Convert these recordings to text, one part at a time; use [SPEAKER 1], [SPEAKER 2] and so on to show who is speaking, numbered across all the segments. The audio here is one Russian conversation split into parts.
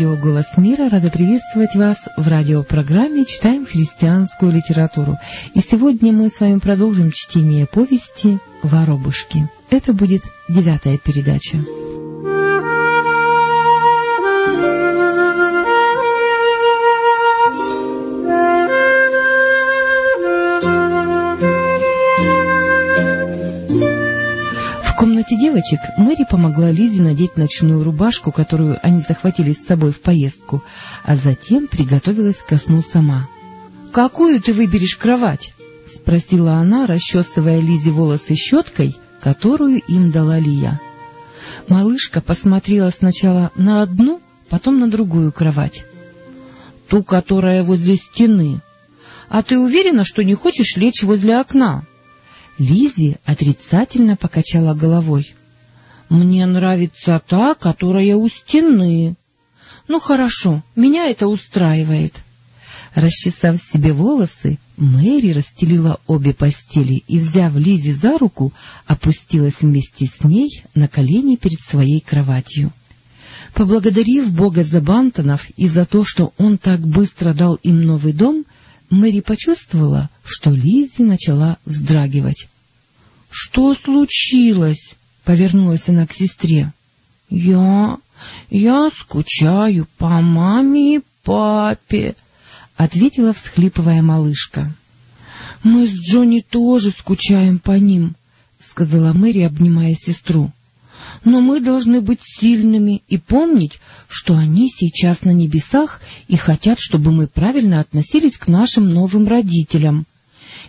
[SPEAKER 1] Радио «Голос мира» рада приветствовать вас в радиопрограмме «Читаем христианскую литературу». И сегодня мы с вами продолжим чтение повести «Воробушки». Это будет девятая передача. Девочек Мэри помогла Лизе надеть ночную рубашку, которую они захватили с собой в поездку, а затем приготовилась ко сну сама. — Какую ты выберешь кровать? — спросила она, расчесывая Лизе волосы щеткой, которую им дала Лия. Малышка посмотрела сначала на одну, потом на другую кровать. — Ту, которая возле стены. А ты уверена, что не хочешь лечь возле окна? — Лизи отрицательно покачала головой. — Мне нравится та, которая у стены. — Ну, хорошо, меня это устраивает. Расчесав себе волосы, Мэри расстелила обе постели и, взяв Лизи за руку, опустилась вместе с ней на колени перед своей кроватью. Поблагодарив Бога за Бантонов и за то, что он так быстро дал им новый дом, Мэри почувствовала, что Лиззи начала вздрагивать. — Что случилось? — повернулась она к сестре. — Я... я скучаю по маме и папе, — ответила, всхлипывая малышка. — Мы с Джонни тоже скучаем по ним, — сказала Мэри, обнимая сестру. — Но мы должны быть сильными и помнить, что они сейчас на небесах и хотят, чтобы мы правильно относились к нашим новым родителям.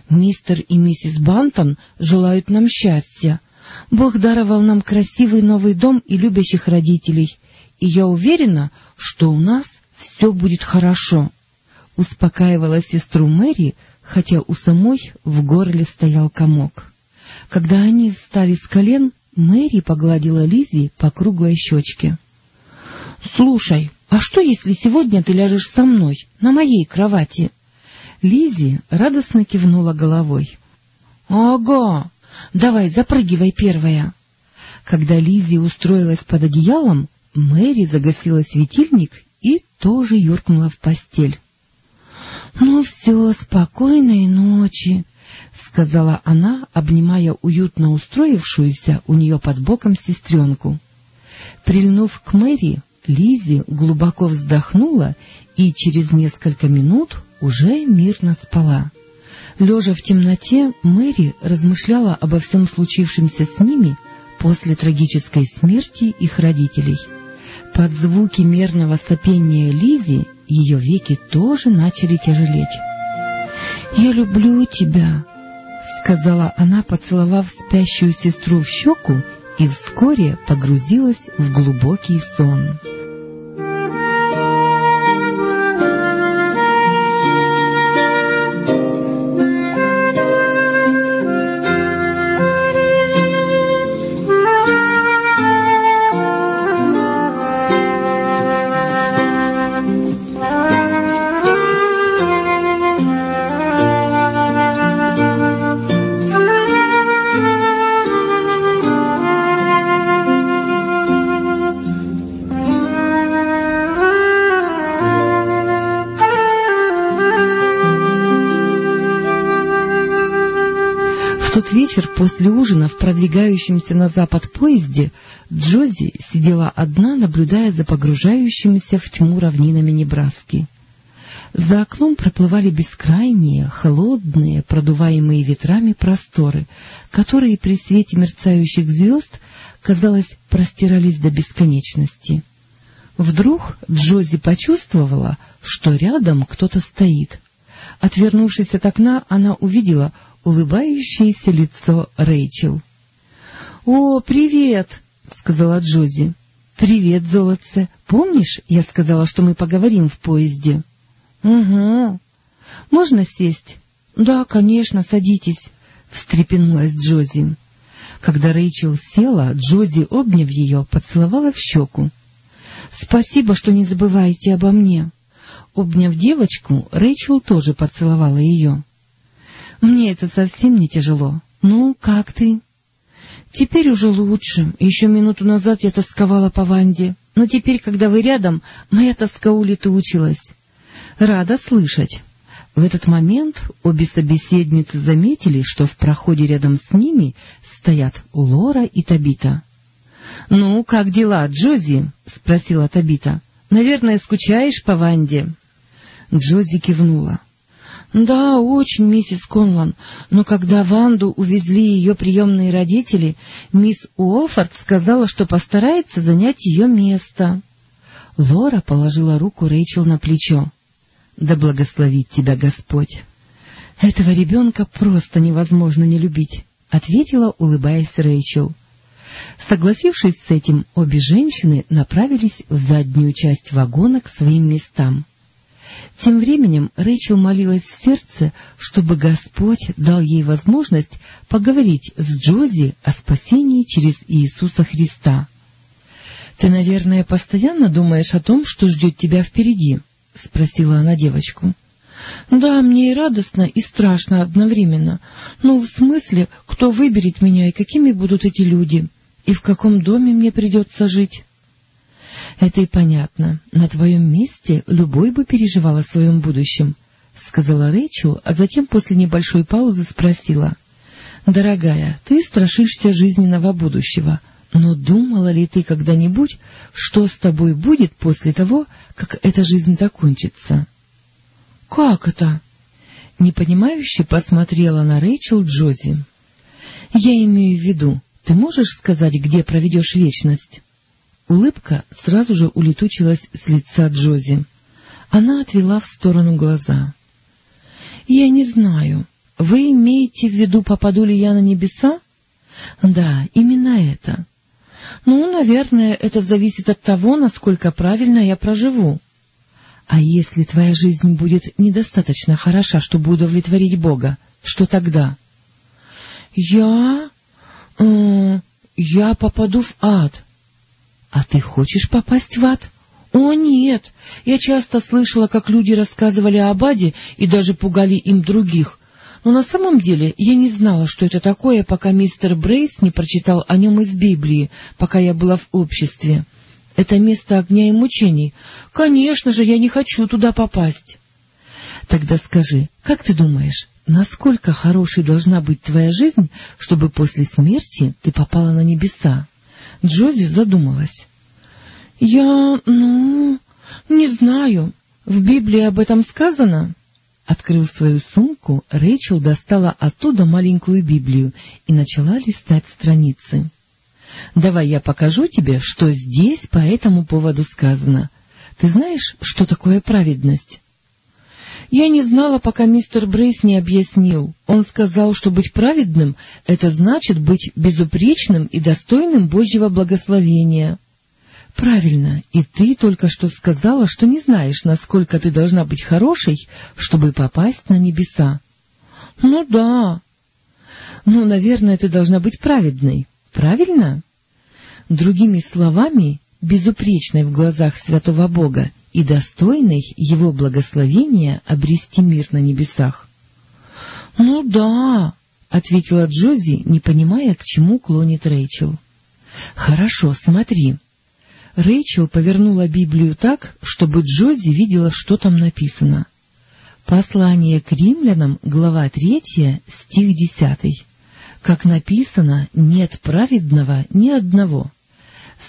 [SPEAKER 1] Мистер и миссис Бантон желают нам счастья. Бог даровал нам красивый новый дом и любящих родителей, и я уверена, что у нас все будет хорошо. Успокаивала сестру Мэри, хотя у самой в горле стоял комок. Когда они встали с колен, Мэри погладила Лизи по круглой щечке. — Слушай, а что, если сегодня ты ляжешь со мной, на моей кровати? — Лизи радостно кивнула головой. — Ага, давай, запрыгивай первая. Когда Лизи устроилась под одеялом, Мэри загасила светильник и тоже юркнула в постель. — Ну все, спокойной ночи, — сказала она, обнимая уютно устроившуюся у нее под боком сестренку. Прильнув к Мэри, Лизи глубоко вздохнула и через несколько минут уже мирно спала. Лежа в темноте, Мэри размышляла обо всем случившемся с ними после трагической смерти их родителей. Под звуки мерного сопения Лизи ее веки тоже начали тяжелеть. — Я люблю тебя, — сказала она, поцеловав спящую сестру в щеку, и вскоре погрузилась в глубокий сон. Вечер после ужина в продвигающемся на запад поезде Джози сидела одна, наблюдая за погружающимися в тьму равнинами Небраски. За окном проплывали бескрайние, холодные, продуваемые ветрами просторы, которые при свете мерцающих звезд, казалось, простирались до бесконечности. Вдруг Джози почувствовала, что рядом кто-то стоит. Отвернувшись от окна, она увидела улыбающееся лицо Рэйчел. — О, привет! — сказала Джози. — Привет, золотце. Помнишь, я сказала, что мы поговорим в поезде? — Угу. — Можно сесть? — Да, конечно, садитесь, — встрепенулась Джози. Когда Рэйчел села, Джози, обняв ее, поцеловала в щеку. — Спасибо, что не забываете обо мне. Обняв девочку, Рэйчел тоже поцеловала ее. Мне это совсем не тяжело. Ну, как ты? Теперь уже лучше. Еще минуту назад я тосковала по Ванде. но теперь, когда вы рядом, моя тоска улетучилась. Рада слышать. В этот момент обе собеседницы заметили, что в проходе рядом с ними стоят Лора и Табита. — Ну, как дела, Джози? — спросила Табита. — Наверное, скучаешь по Ванде? Джози кивнула. — Да, очень, миссис Конлан, но когда Ванду увезли ее приемные родители, мисс Уолфорд сказала, что постарается занять ее место. Лора положила руку Рэйчел на плечо. — Да благословит тебя Господь! — Этого ребенка просто невозможно не любить, — ответила, улыбаясь Рэйчел. Согласившись с этим, обе женщины направились в заднюю часть вагона к своим местам. Тем временем Рэйчел молилась в сердце, чтобы Господь дал ей возможность поговорить с Джози о спасении через Иисуса Христа. — Ты, наверное, постоянно думаешь о том, что ждет тебя впереди? — спросила она девочку. — Да, мне и радостно, и страшно одновременно. Ну, в смысле, кто выберет меня и какими будут эти люди, и в каком доме мне придется жить? — Это и понятно. На твоем месте любой бы переживал о своем будущем, — сказала Рэйчел, а затем после небольшой паузы спросила. — Дорогая, ты страшишься жизненного будущего, но думала ли ты когда-нибудь, что с тобой будет после того, как эта жизнь закончится? — Как это? — непонимающе посмотрела на Рэйчел Джози. — Я имею в виду, ты можешь сказать, где проведешь вечность? Улыбка сразу же улетучилась с лица Джози. Она отвела в сторону глаза. — Я не знаю. Вы имеете в виду, попаду ли я на небеса? — Да, именно это. — Ну, наверное, это зависит от того, насколько правильно я проживу. — А если твоя жизнь будет недостаточно хороша, чтобы удовлетворить Бога, что тогда? — Я... Э, я попаду в ад. А ты хочешь попасть в ад? О, нет! Я часто слышала, как люди рассказывали об аде и даже пугали им других. Но на самом деле я не знала, что это такое, пока мистер Брейс не прочитал о нем из Библии, пока я была в обществе. Это место огня и мучений. Конечно же, я не хочу туда попасть. Тогда скажи, как ты думаешь, насколько хорошей должна быть твоя жизнь, чтобы после смерти ты попала на небеса? Джози задумалась. — Я, ну, не знаю. В Библии об этом сказано? Открыв свою сумку, Рэйчел достала оттуда маленькую Библию и начала листать страницы. — Давай я покажу тебе, что здесь по этому поводу сказано. Ты знаешь, что такое праведность? Я не знала, пока мистер Брейс не объяснил. Он сказал, что быть праведным — это значит быть безупречным и достойным Божьего благословения. — Правильно, и ты только что сказала, что не знаешь, насколько ты должна быть хорошей, чтобы попасть на небеса. — Ну да. — Ну, наверное, ты должна быть праведной, правильно? Другими словами, безупречной в глазах святого Бога и достойной его благословения обрести мир на небесах. — Ну да, — ответила Джози, не понимая, к чему клонит Рэйчел. — Хорошо, смотри. Рэйчел повернула Библию так, чтобы Джози видела, что там написано. Послание к римлянам, глава третья, стих десятый. Как написано, нет праведного ни одного.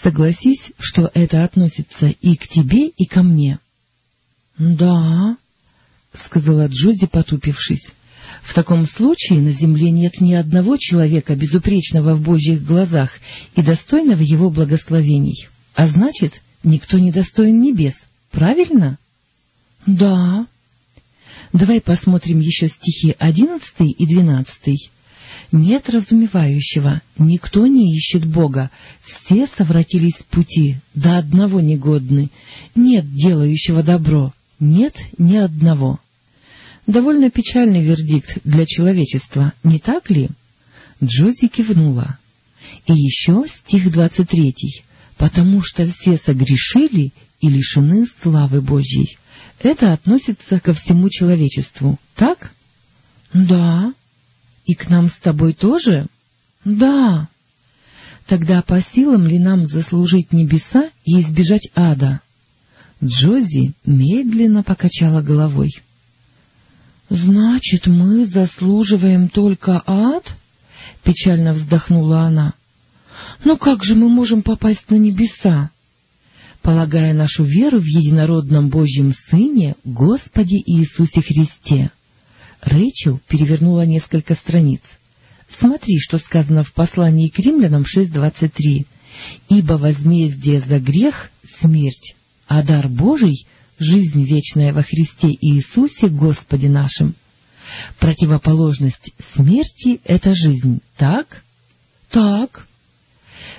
[SPEAKER 1] Согласись, что это относится и к тебе, и ко мне. — Да, — сказала Джоди, потупившись. — В таком случае на земле нет ни одного человека, безупречного в Божьих глазах и достойного его благословений. А значит, никто не достоин небес, правильно? — Да. Давай посмотрим еще стихи одиннадцатый и двенадцатый. Нет разумевающего, никто не ищет Бога, все совратились с пути, до одного негодны, нет делающего добро, нет ни одного. Довольно печальный вердикт для человечества, не так ли? Джози кивнула. И еще стих двадцать третий. «Потому что все согрешили и лишены славы Божьей». Это относится ко всему человечеству, так? — Да. — И к нам с тобой тоже? — Да. — Тогда по силам ли нам заслужить небеса и избежать ада? Джози медленно покачала головой. — Значит, мы заслуживаем только ад? — печально вздохнула она. — Но как же мы можем попасть на небеса? Полагая нашу веру в единородном Божьем Сыне, Господе Иисусе Христе. Рэйчел перевернула несколько страниц. Смотри, что сказано в послании к римлянам 6.23. «Ибо возмездие за грех — смерть, а дар Божий — жизнь вечная во Христе Иисусе Господе нашим». Противоположность смерти — это жизнь, так? Так.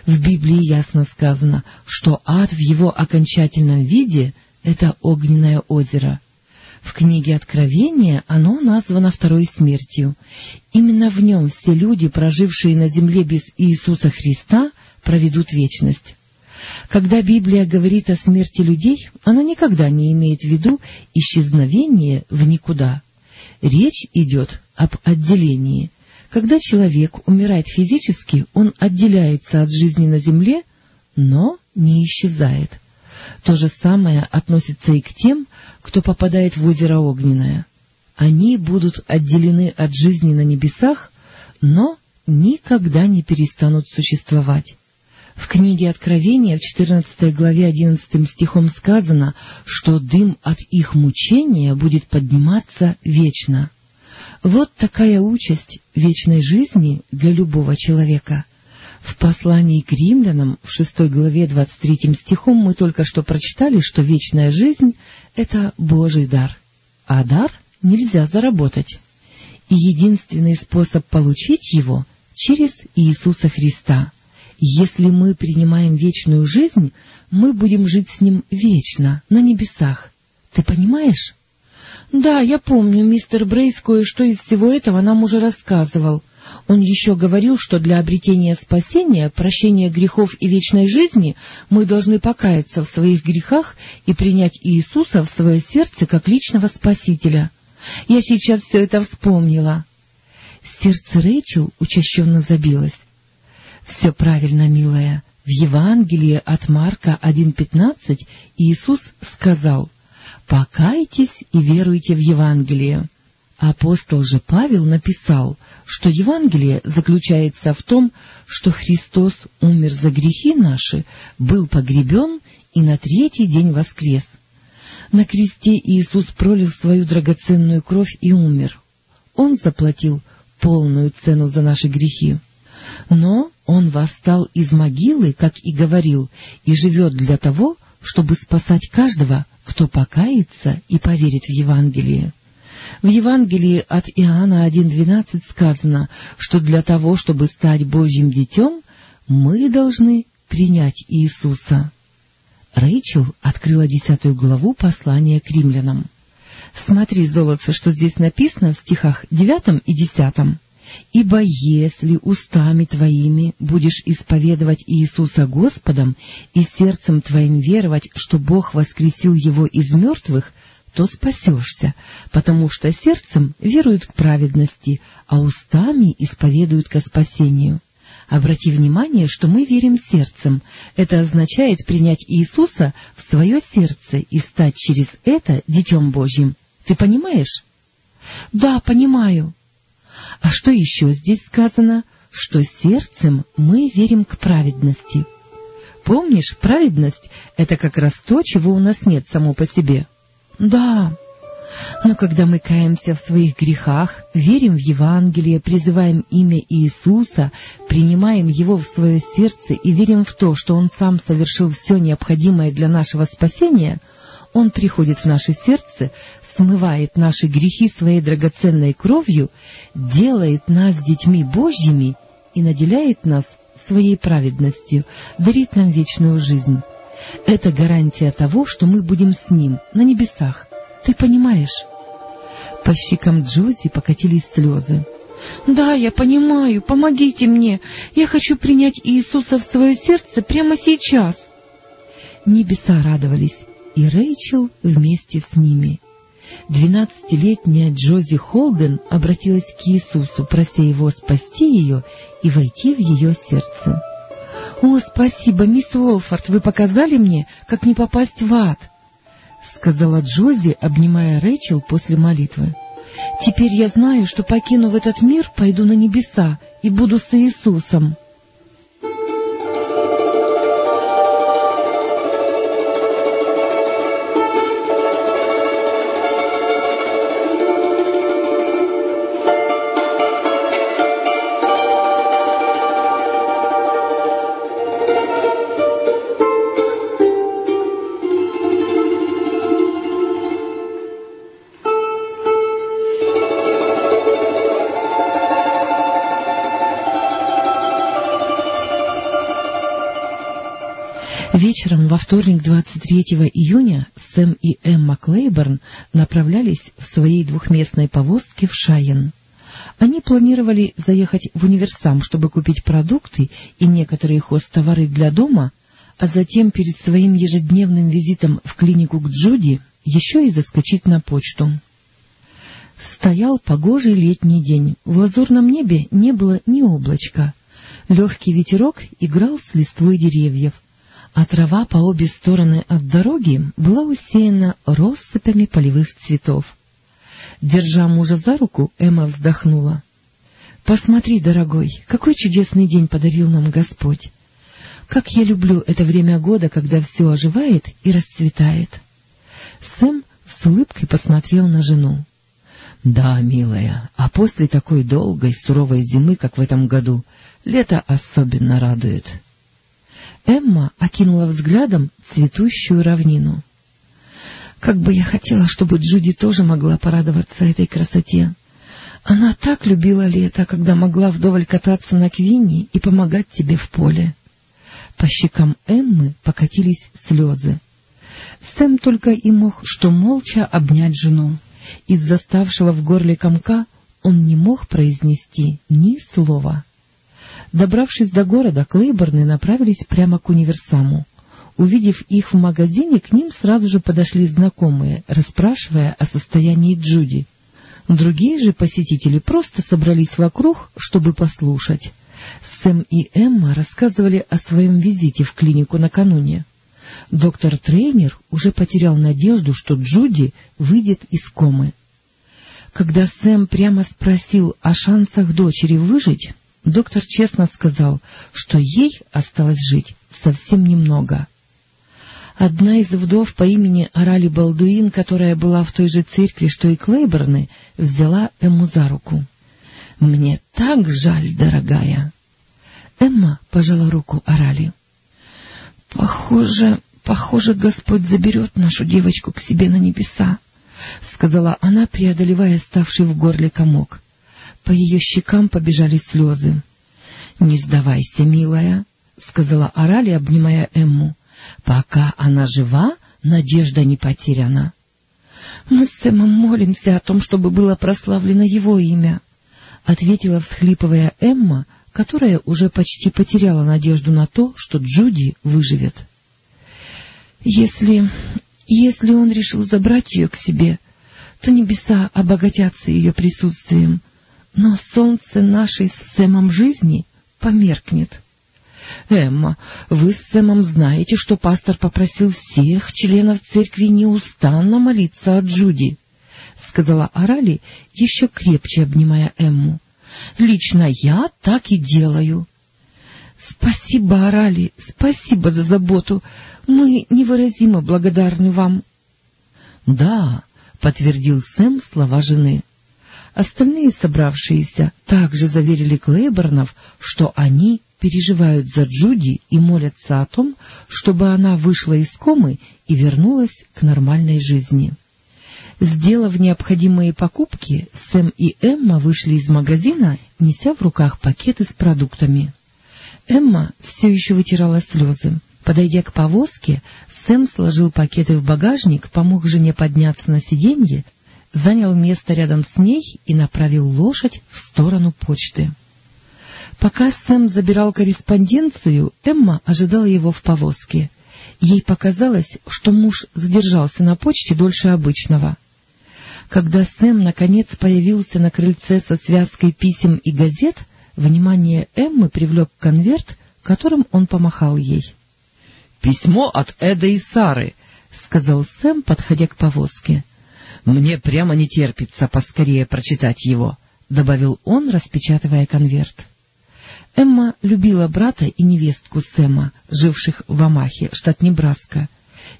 [SPEAKER 1] В Библии ясно сказано, что ад в его окончательном виде — это огненное озеро — в книге Откровения оно названо второй смертью. Именно в нем все люди, прожившие на земле без Иисуса Христа, проведут вечность. Когда Библия говорит о смерти людей, она никогда не имеет в виду исчезновение в никуда. Речь идет об отделении. Когда человек умирает физически, он отделяется от жизни на земле, но не исчезает. То же самое относится и к тем, кто попадает в озеро Огненное. Они будут отделены от жизни на небесах, но никогда не перестанут существовать. В книге Откровения в 14 главе 11 стихом сказано, что дым от их мучения будет подниматься вечно. Вот такая участь вечной жизни для любого человека — в послании к римлянам в шестой главе двадцать третьим стихом мы только что прочитали, что вечная жизнь — это Божий дар, а дар нельзя заработать. И единственный способ получить его — через Иисуса Христа. Если мы принимаем вечную жизнь, мы будем жить с Ним вечно, на небесах. Ты понимаешь? — Да, я помню, мистер Брейс кое-что из всего этого нам уже рассказывал — он еще говорил, что для обретения спасения, прощения грехов и вечной жизни мы должны покаяться в своих грехах и принять Иисуса в свое сердце как личного Спасителя. Я сейчас все это вспомнила. Сердце Рэйчел учащенно забилось. — Все правильно, милая. В Евангелии от Марка 1.15 Иисус сказал «Покайтесь и веруйте в Евангелие». Апостол же Павел написал, что Евангелие заключается в том, что Христос умер за грехи наши, был погребен и на третий день воскрес. На кресте Иисус пролил свою драгоценную кровь и умер. Он заплатил полную цену за наши грехи. Но Он восстал из могилы, как и говорил, и живет для того, чтобы спасать каждого, кто покается и поверит в Евангелие. В Евангелии от Иоанна 1.12 сказано, что для того, чтобы стать Божьим детем, мы должны принять Иисуса. Рэйчел открыла десятую главу послания к римлянам. Смотри, золотце, что здесь написано в стихах девятом и десятом. «Ибо если устами твоими будешь исповедовать Иисуса Господом и сердцем твоим веровать, что Бог воскресил Его из мертвых, то спасешься, потому что сердцем веруют к праведности, а устами исповедуют ко спасению. Обрати внимание, что мы верим сердцем. Это означает принять Иисуса в свое сердце и стать через это Детем Божьим. Ты понимаешь? — Да, понимаю. — А что еще здесь сказано? Что сердцем мы верим к праведности. Помнишь, праведность — это как раз то, чего у нас нет само по себе. — да, но когда мы каемся в своих грехах, верим в Евангелие, призываем имя Иисуса, принимаем Его в свое сердце и верим в то, что Он сам совершил все необходимое для нашего спасения, Он приходит в наше сердце, смывает наши грехи своей драгоценной кровью, делает нас детьми Божьими и наделяет нас своей праведностью, дарит нам вечную жизнь. Это гарантия того, что мы будем с ним на небесах. Ты понимаешь? По щекам Джози покатились слезы. — Да, я понимаю. Помогите мне. Я хочу принять Иисуса в свое сердце прямо сейчас. Небеса радовались, и Рэйчел вместе с ними. Двенадцатилетняя Джози Холден обратилась к Иисусу, прося его спасти ее и войти в ее сердце. «О, спасибо, мисс Уолфорд, вы показали мне, как не попасть в ад», — сказала Джози, обнимая Рэйчел после молитвы. «Теперь я знаю, что, покинув этот мир, пойду на небеса и буду с Иисусом». Вечером во вторник 23 июня Сэм и Эмма Клейборн направлялись в своей двухместной повозке в Шайен. Они планировали заехать в универсам, чтобы купить продукты и некоторые хозтовары для дома, а затем перед своим ежедневным визитом в клинику к Джуди еще и заскочить на почту. Стоял погожий летний день, в лазурном небе не было ни облачка. Легкий ветерок играл с листвой деревьев, а трава по обе стороны от дороги была усеяна россыпями полевых цветов. Держа мужа за руку, Эмма вздохнула. — Посмотри, дорогой, какой чудесный день подарил нам Господь! Как я люблю это время года, когда все оживает и расцветает! Сэм с улыбкой посмотрел на жену. — Да, милая, а после такой долгой, суровой зимы, как в этом году, лето особенно радует. — Эмма окинула взглядом цветущую равнину. Как бы я хотела, чтобы Джуди тоже могла порадоваться этой красоте. Она так любила лето, когда могла вдоволь кататься на Квинни и помогать тебе в поле. По щекам Эммы покатились слезы. Сэм только и мог что молча обнять жену. Из заставшего в горле комка он не мог произнести ни слова. Добравшись до города, Клейборны направились прямо к универсаму. Увидев их в магазине, к ним сразу же подошли знакомые, расспрашивая о состоянии Джуди. Другие же посетители просто собрались вокруг, чтобы послушать. Сэм и Эмма рассказывали о своем визите в клинику накануне. Доктор-тренер уже потерял надежду, что Джуди выйдет из комы. Когда Сэм прямо спросил о шансах дочери выжить, Доктор честно сказал, что ей осталось жить совсем немного. Одна из вдов по имени Арали Балдуин, которая была в той же церкви, что и Клейборны, взяла Эмму за руку. — Мне так жаль, дорогая. Эмма пожала руку Арали. — Похоже, похоже, Господь заберет нашу девочку к себе на небеса, — сказала она, преодолевая ставший в горле комок. По ее щекам побежали слезы. — Не сдавайся, милая, — сказала Арали, обнимая Эмму. — Пока она жива, надежда не потеряна. — Мы с Сэмом молимся о том, чтобы было прославлено его имя, — ответила, всхлипывая Эмма, которая уже почти потеряла надежду на то, что Джуди выживет. — Если... если он решил забрать ее к себе, то небеса обогатятся ее присутствием, — но солнце нашей с Сэмом жизни померкнет. — Эмма, вы с Сэмом знаете, что пастор попросил всех членов церкви неустанно молиться о Джуди, — сказала Арали, еще крепче обнимая Эмму. — Лично я так и делаю. — Спасибо, Арали, спасибо за заботу. Мы невыразимо благодарны вам. — Да, — подтвердил Сэм слова жены. Остальные собравшиеся также заверили Клейборнов, что они переживают за Джуди и молятся о том, чтобы она вышла из комы и вернулась к нормальной жизни. Сделав необходимые покупки, Сэм и Эмма вышли из магазина, неся в руках пакеты с продуктами. Эмма все еще вытирала слезы. Подойдя к повозке, Сэм сложил пакеты в багажник, помог жене подняться на сиденье занял место рядом с ней и направил лошадь в сторону почты. Пока Сэм забирал корреспонденцию, Эмма ожидала его в повозке. Ей показалось, что муж задержался на почте дольше обычного. Когда Сэм наконец появился на крыльце со связкой писем и газет, внимание Эммы привлек конверт, которым он помахал ей.
[SPEAKER 2] — Письмо от Эда и Сары, — сказал Сэм, подходя к повозке. — Мне прямо не терпится поскорее прочитать его, — добавил он, распечатывая конверт.
[SPEAKER 1] Эмма любила брата и невестку Сэма, живших в Амахе, штат Небраска.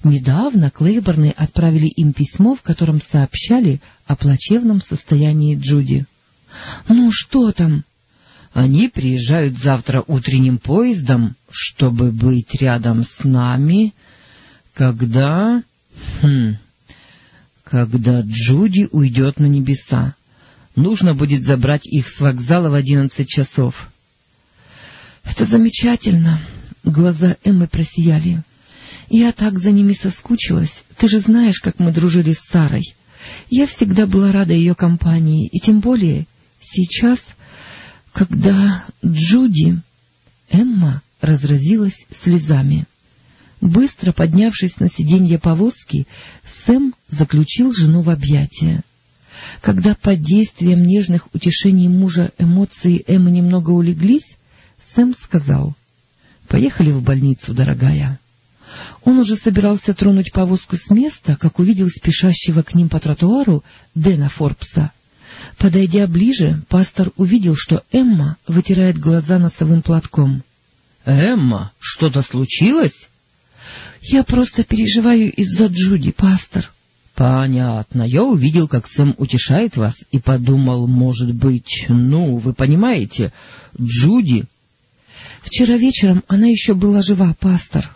[SPEAKER 1] Недавно Клейборны отправили им письмо, в котором сообщали о плачевном состоянии Джуди. — Ну, что там?
[SPEAKER 2] — Они приезжают завтра утренним поездом, чтобы быть рядом с нами, когда... Хм... Когда Джуди уйдет на небеса. Нужно будет забрать их с вокзала в одиннадцать часов.
[SPEAKER 1] — Это замечательно. Глаза Эммы просияли. Я так за ними соскучилась. Ты же знаешь, как мы дружили с Сарой. Я всегда была рада ее компании, и тем более сейчас, когда Джуди... Эмма разразилась слезами. Быстро поднявшись на сиденье повозки, Сэм заключил жену в объятия. Когда под действием нежных утешений мужа эмоции Эммы немного улеглись, Сэм сказал, — Поехали в больницу, дорогая. Он уже собирался тронуть повозку с места, как увидел спешащего к ним по тротуару Дэна Форбса. Подойдя ближе, пастор увидел, что Эмма вытирает глаза носовым платком.
[SPEAKER 2] — Эмма, что-то случилось?
[SPEAKER 1] — Я просто переживаю из-за Джуди, пастор.
[SPEAKER 2] — Понятно. Я увидел, как Сэм утешает вас, и подумал, может быть, ну, вы понимаете, Джуди...
[SPEAKER 1] — Вчера вечером она еще была жива, пастор.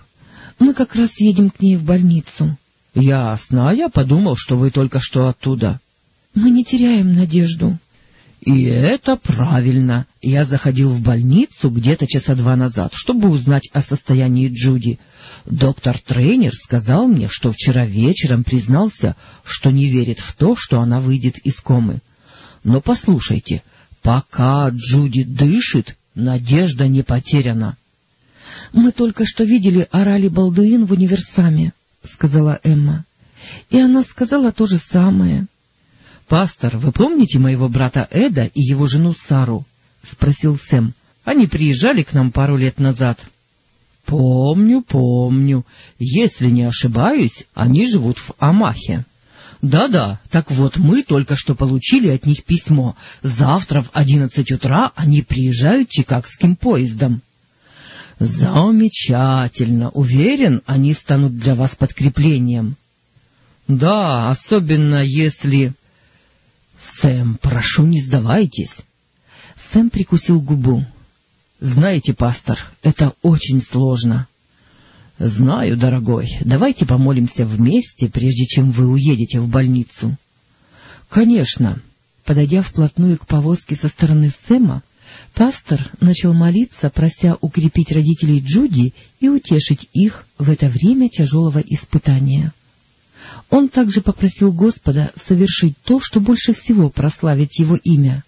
[SPEAKER 1] Мы как раз едем к ней в больницу.
[SPEAKER 2] — Ясно. А я подумал, что вы только что оттуда.
[SPEAKER 1] — Мы не теряем надежду.
[SPEAKER 2] — И это правильно. Я заходил в больницу где-то часа два назад, чтобы узнать о состоянии Джуди. Доктор-тренер сказал мне, что вчера вечером признался, что не верит в то, что она выйдет из комы. Но послушайте, пока Джуди дышит, надежда не потеряна.
[SPEAKER 1] — Мы только что видели Орали Балдуин в универсаме, — сказала Эмма. — И она сказала то же самое.
[SPEAKER 2] — Пастор, вы помните моего брата Эда и его жену Сару? — спросил Сэм. — Они приезжали к нам пару лет назад. — Помню, помню. Если не ошибаюсь, они живут в Амахе. Да-да, так вот, мы только что получили от них письмо. Завтра в одиннадцать утра они приезжают чикагским поездом. — Замечательно. Уверен, они станут для вас подкреплением. — Да, особенно если... — Сэм, прошу, не сдавайтесь.
[SPEAKER 1] Сэм прикусил губу.
[SPEAKER 2] — Знаете, пастор, это очень сложно. — Знаю, дорогой. Давайте помолимся вместе, прежде чем вы уедете в больницу.
[SPEAKER 1] — Конечно. Подойдя вплотную к повозке со стороны Сэма, Пастор начал молиться, прося укрепить родителей Джуди и утешить их в это время тяжелого испытания. Он также попросил Господа совершить то, что больше всего прославит его имя.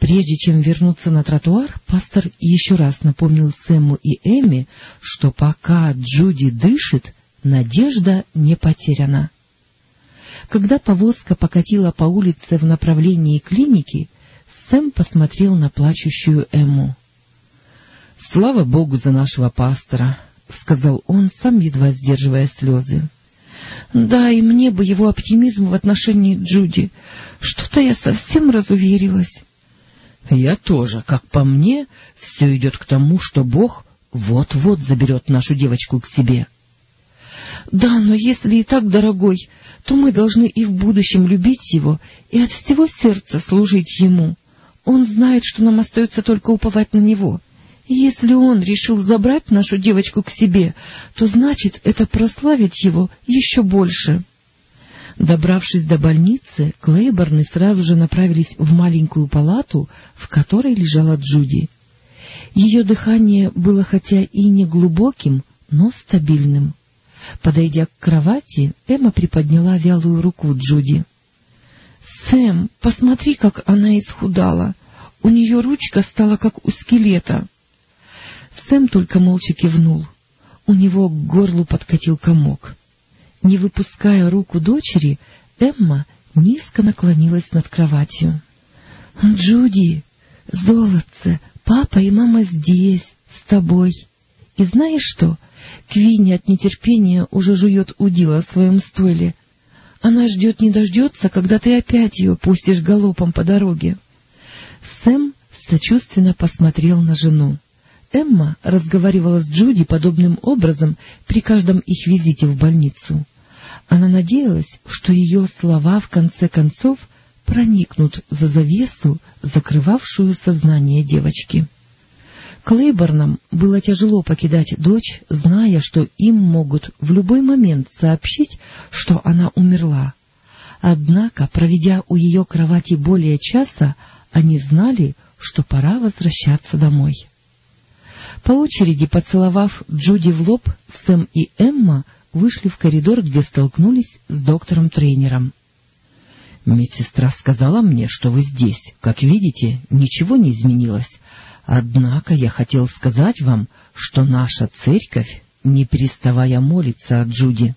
[SPEAKER 1] Прежде чем вернуться на тротуар, пастор еще раз напомнил Сэму и Эми, что пока Джуди дышит, надежда не потеряна. Когда повозка покатила по улице в направлении клиники, Сэм посмотрел на плачущую Эму. — Слава Богу за нашего пастора, — сказал он, сам едва сдерживая слезы. — Да, и мне бы его оптимизм в отношении Джуди. Что-то я совсем разуверилась.
[SPEAKER 2] — Я тоже. Как по мне, все идет к тому, что Бог вот-вот заберет нашу девочку к себе.
[SPEAKER 1] — Да, но если и так, дорогой, то мы должны и в будущем любить его и от всего сердца служить ему. Он знает, что нам остается только уповать на него. Если он решил забрать нашу девочку к себе, то значит, это прославить его еще больше. Добравшись до больницы, Клейборны сразу же направились в маленькую палату, в которой лежала Джуди. Ее дыхание было хотя и не глубоким, но стабильным. Подойдя к кровати, Эмма приподняла вялую руку Джуди. — Сэм, посмотри, как она исхудала. У нее ручка стала как у скелета. Сэм только молча кивнул. У него к горлу подкатил комок. Не выпуская руку дочери, Эмма низко наклонилась над кроватью. — Джуди, золотце, папа и мама здесь, — С тобой. И знаешь что? Квинни от нетерпения уже жует удила в своем стойле. Она ждет не дождется, когда ты опять ее пустишь галопом по дороге. Сэм сочувственно посмотрел на жену. Эмма разговаривала с Джуди подобным образом при каждом их визите в больницу. Она надеялась, что ее слова в конце концов проникнут за завесу, закрывавшую сознание девочки. Клейборнам было тяжело покидать дочь, зная, что им могут в любой момент сообщить, что она умерла. Однако, проведя у ее кровати более часа, они знали, что пора возвращаться домой. По очереди, поцеловав Джуди в лоб, Сэм и Эмма вышли в коридор, где столкнулись с доктором-тренером.
[SPEAKER 2] — Медсестра сказала мне, что вы здесь. Как видите, ничего не изменилось. Однако я хотел сказать вам, что наша церковь, не переставая молиться о Джуди.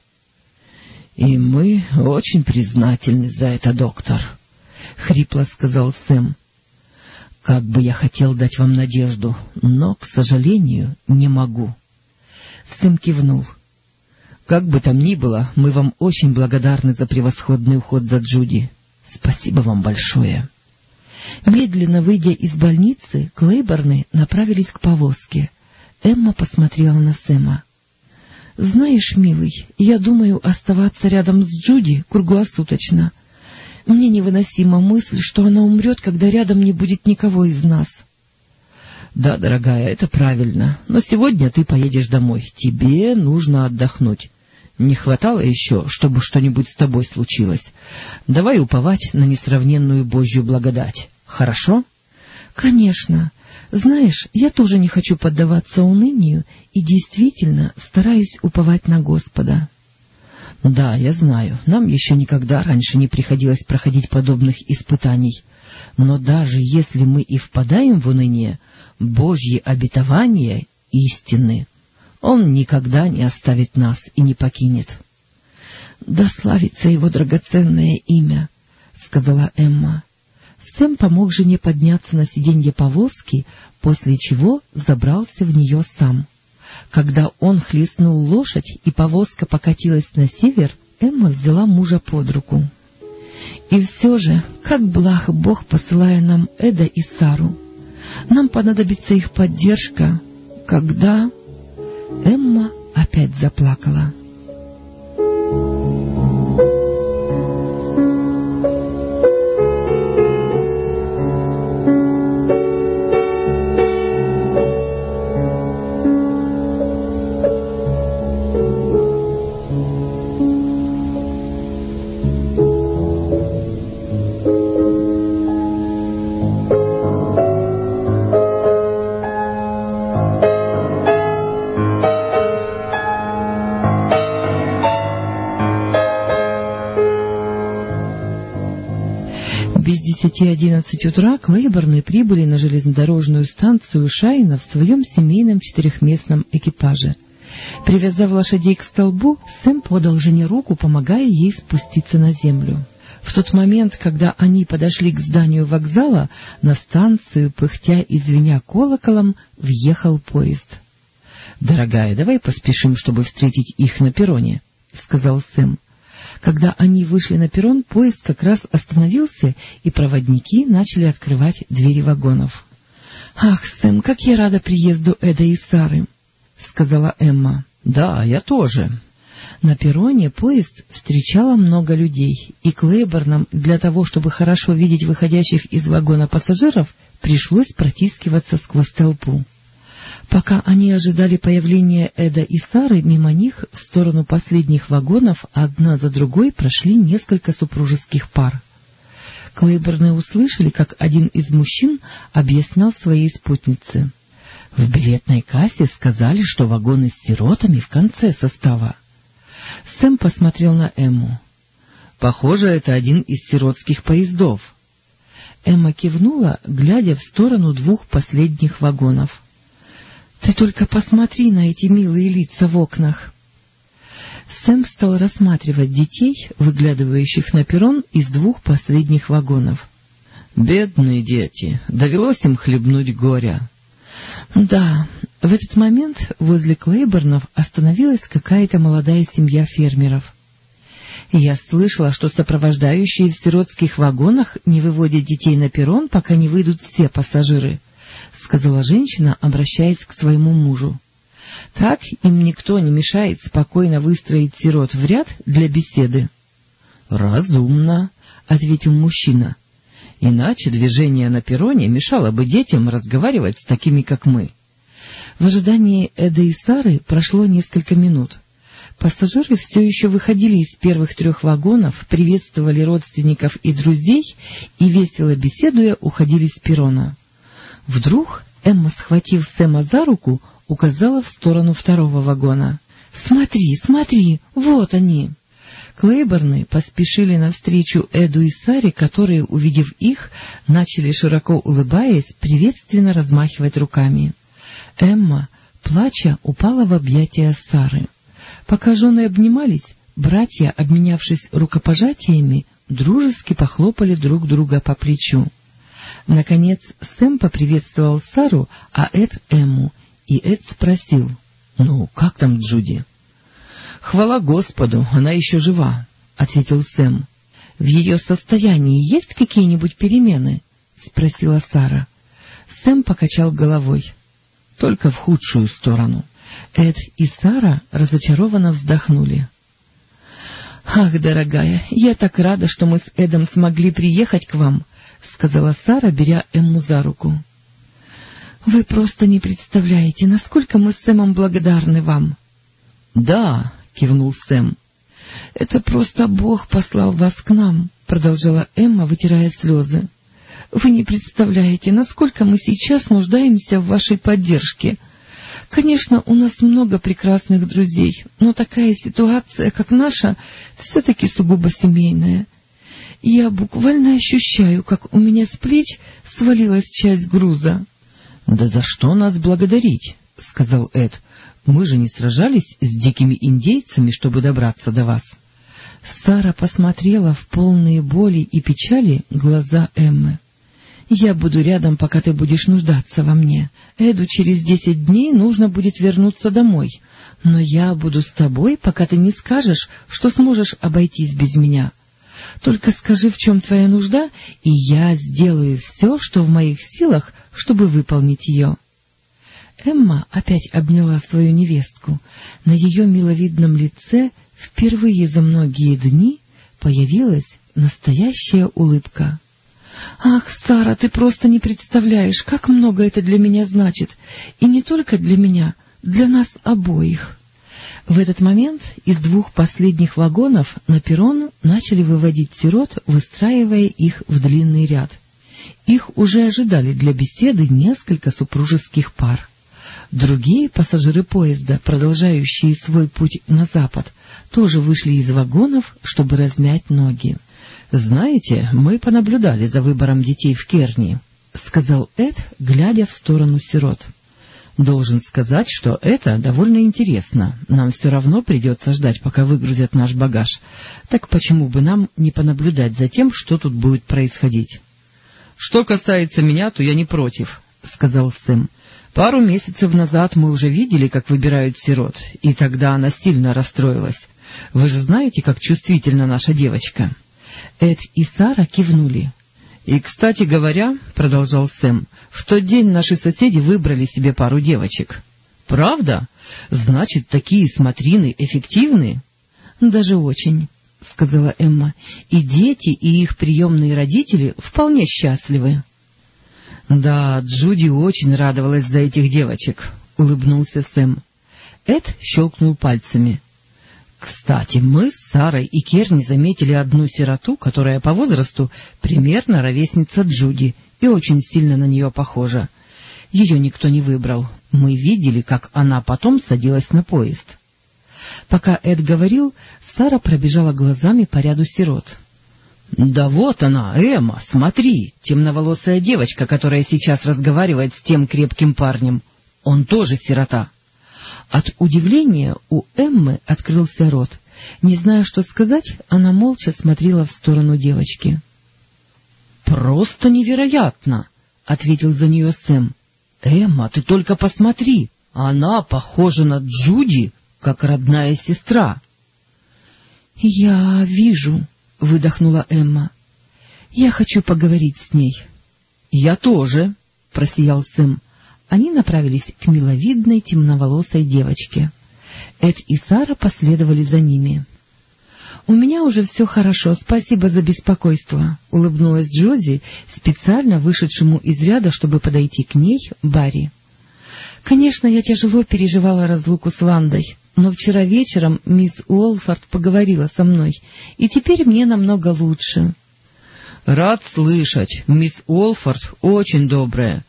[SPEAKER 2] — И мы очень признательны за это, доктор, — хрипло сказал Сэм. — Как бы я хотел дать вам надежду, но, к сожалению, не могу.
[SPEAKER 1] Сэм кивнул.
[SPEAKER 2] — Как бы там ни было, мы вам очень благодарны за превосходный уход за Джуди. Спасибо вам большое.
[SPEAKER 1] — Медленно выйдя из больницы, Клейборны направились к повозке. Эмма посмотрела на Сэма. — Знаешь, милый, я думаю оставаться рядом с Джуди круглосуточно. Мне невыносима мысль, что она умрет, когда рядом не будет никого из нас.
[SPEAKER 2] — Да, дорогая, это правильно, но сегодня ты поедешь домой. Тебе нужно отдохнуть. Не хватало еще, чтобы что-нибудь с тобой случилось. Давай уповать на несравненную Божью благодать. Хорошо?
[SPEAKER 1] — Конечно. Знаешь, я тоже не хочу поддаваться унынию и действительно стараюсь уповать на Господа.
[SPEAKER 2] — Да, я знаю, нам еще никогда раньше не приходилось проходить подобных испытаний. Но даже если мы и впадаем в уныние, Божьи обетования истинны. Он никогда не оставит нас и не покинет.
[SPEAKER 1] — Да славится его драгоценное имя, — сказала Эмма. Сэм помог жене подняться на сиденье повозки, после чего забрался в нее сам. Когда он хлестнул лошадь и повозка покатилась на север, Эмма взяла мужа под руку. И все же, как благ Бог, посылая нам Эда и Сару. Нам понадобится их поддержка, когда... Эмма опять заплакала. Десяти одиннадцать утра Клейборны прибыли на железнодорожную станцию Шайна в своем семейном четырехместном экипаже. Привязав лошадей к столбу, Сэм подал жене руку, помогая ей спуститься на землю. В тот момент, когда они подошли к зданию вокзала, на станцию, пыхтя и звеня колоколом, въехал поезд.
[SPEAKER 2] — Дорогая, давай поспешим, чтобы встретить их на перроне, — сказал Сэм.
[SPEAKER 1] Когда они вышли на перрон, поезд как раз остановился, и проводники начали открывать двери вагонов. — Ах, Сэм, как я рада приезду Эда и Сары! — сказала Эмма.
[SPEAKER 2] — Да, я тоже.
[SPEAKER 1] На перроне поезд встречало много людей, и Клейборнам для того, чтобы хорошо видеть выходящих из вагона пассажиров, пришлось протискиваться сквозь толпу. Пока они ожидали появления Эда и Сары, мимо них в сторону последних вагонов одна за другой прошли несколько супружеских пар. Клейберны услышали, как один из мужчин объяснял своей спутнице.
[SPEAKER 2] В билетной кассе сказали, что вагоны с сиротами в конце состава.
[SPEAKER 1] Сэм посмотрел на Эмму.
[SPEAKER 2] — Похоже, это один из сиротских поездов.
[SPEAKER 1] Эмма кивнула, глядя в сторону двух последних вагонов. Ты только посмотри на эти милые лица в окнах. Сэм стал рассматривать детей, выглядывающих на перрон из двух последних вагонов.
[SPEAKER 2] — Бедные дети! Довелось им хлебнуть горя.
[SPEAKER 1] — Да, В этот момент возле Клейборнов остановилась какая-то молодая семья фермеров. Я слышала, что сопровождающие в сиротских вагонах не выводят детей на перрон, пока не выйдут все пассажиры, — сказала женщина, обращаясь к своему мужу. Так им никто не мешает спокойно выстроить сирот в ряд для беседы.
[SPEAKER 2] — Разумно, — ответил мужчина. — Иначе движение на перроне мешало бы детям разговаривать с такими, как мы.
[SPEAKER 1] В ожидании Эда и Сары прошло несколько минут. Пассажиры все еще выходили из первых трех вагонов, приветствовали родственников и друзей и, весело беседуя, уходили с перрона. Вдруг Эмма, схватив Сэма за руку, указала в сторону второго вагона. — Смотри, смотри, вот они! Клейборны поспешили навстречу Эду и Саре, которые, увидев их, начали, широко улыбаясь, приветственно размахивать руками. Эмма, плача, упала в объятия Сары. Пока жены обнимались, братья, обменявшись рукопожатиями, дружески похлопали друг друга по плечу. Наконец Сэм поприветствовал Сару, а Эд — Эмму, и Эд спросил. — Ну, как там Джуди? — Хвала Господу, она еще жива, — ответил Сэм. — В ее состоянии есть какие-нибудь перемены? — спросила Сара. Сэм покачал головой. — Только в худшую сторону. Эд и Сара разочарованно вздохнули. — Ах, дорогая, я так рада, что мы с Эдом смогли приехать к вам, — сказала Сара, беря Эмму за руку. — Вы просто не представляете, насколько мы с Сэмом благодарны вам.
[SPEAKER 2] — Да, — кивнул Сэм.
[SPEAKER 1] — Это просто Бог послал вас к нам, — продолжала Эмма, вытирая слезы. — Вы не представляете, насколько мы сейчас нуждаемся в вашей поддержке. Конечно, у нас много прекрасных друзей, но такая ситуация, как наша, все-таки сугубо семейная. Я буквально ощущаю, как у меня с плеч свалилась часть груза.
[SPEAKER 2] — Да за что нас благодарить? — сказал Эд. — Мы же не сражались с дикими индейцами, чтобы добраться до вас.
[SPEAKER 1] Сара посмотрела в полные боли и печали глаза Эммы. — Я буду рядом, пока ты будешь нуждаться во мне. Эду через десять дней нужно будет вернуться домой. Но я буду с тобой, пока ты не скажешь, что сможешь обойтись без меня. — только скажи, в чем твоя нужда, и я сделаю все, что в моих силах, чтобы выполнить ее. Эмма опять обняла свою невестку. На ее миловидном лице впервые за многие дни появилась настоящая улыбка. — Ах, Сара, ты просто не представляешь, как много это для меня значит. И не только для меня, для нас обоих. В этот момент из двух последних вагонов на перрон начали выводить сирот, выстраивая их в длинный ряд. Их уже ожидали для беседы несколько супружеских пар. Другие пассажиры поезда, продолжающие свой путь на запад, тоже вышли из вагонов, чтобы размять ноги.
[SPEAKER 2] — Знаете, мы понаблюдали за выбором детей в Керни, — сказал Эд, глядя в сторону сирот. Должен сказать, что это довольно интересно. Нам все равно придется ждать, пока выгрузят наш багаж. Так почему бы нам не понаблюдать за тем, что тут будет происходить? — Что касается меня, то я не против, — сказал Сэм. — Пару месяцев назад мы уже видели, как выбирают сирот, и тогда она сильно расстроилась. Вы же знаете, как чувствительна наша девочка.
[SPEAKER 1] Эд и Сара кивнули.
[SPEAKER 2] — И, кстати говоря, — продолжал Сэм, — в тот день наши соседи выбрали себе пару девочек. — Правда? Значит, такие смотрины эффективны?
[SPEAKER 1] — Даже очень, — сказала Эмма. — И дети, и их приемные родители вполне счастливы.
[SPEAKER 2] — Да, Джуди очень радовалась за этих девочек, — улыбнулся Сэм. Эд щелкнул пальцами. — кстати, мы с Сарой и Керни заметили одну сироту, которая по возрасту примерно ровесница Джуди и очень сильно на нее похожа. Ее никто не выбрал. Мы видели, как она потом садилась на поезд.
[SPEAKER 1] Пока Эд говорил, Сара пробежала глазами по ряду сирот.
[SPEAKER 2] — Да вот она, Эмма, смотри, темноволосая девочка, которая сейчас разговаривает с тем крепким парнем. Он тоже сирота.
[SPEAKER 1] От удивления у Эммы открылся рот. Не зная, что сказать, она молча смотрела в сторону девочки.
[SPEAKER 2] — Просто невероятно! — ответил за нее Сэм. — Эмма, ты только посмотри! Она похожа на Джуди, как родная сестра.
[SPEAKER 1] — Я вижу, — выдохнула Эмма. — Я хочу поговорить с ней.
[SPEAKER 2] — Я тоже, — просиял Сэм.
[SPEAKER 1] Они направились к миловидной темноволосой девочке. Эд и Сара последовали за ними. — У меня уже все хорошо, спасибо за беспокойство, — улыбнулась Джози, специально вышедшему из ряда, чтобы подойти к ней, Барри. — Конечно, я тяжело переживала разлуку с Вандой, но вчера вечером мисс Уолфорд поговорила со мной, и теперь мне намного лучше.
[SPEAKER 2] — Рад слышать, мисс Уолфорд очень добрая.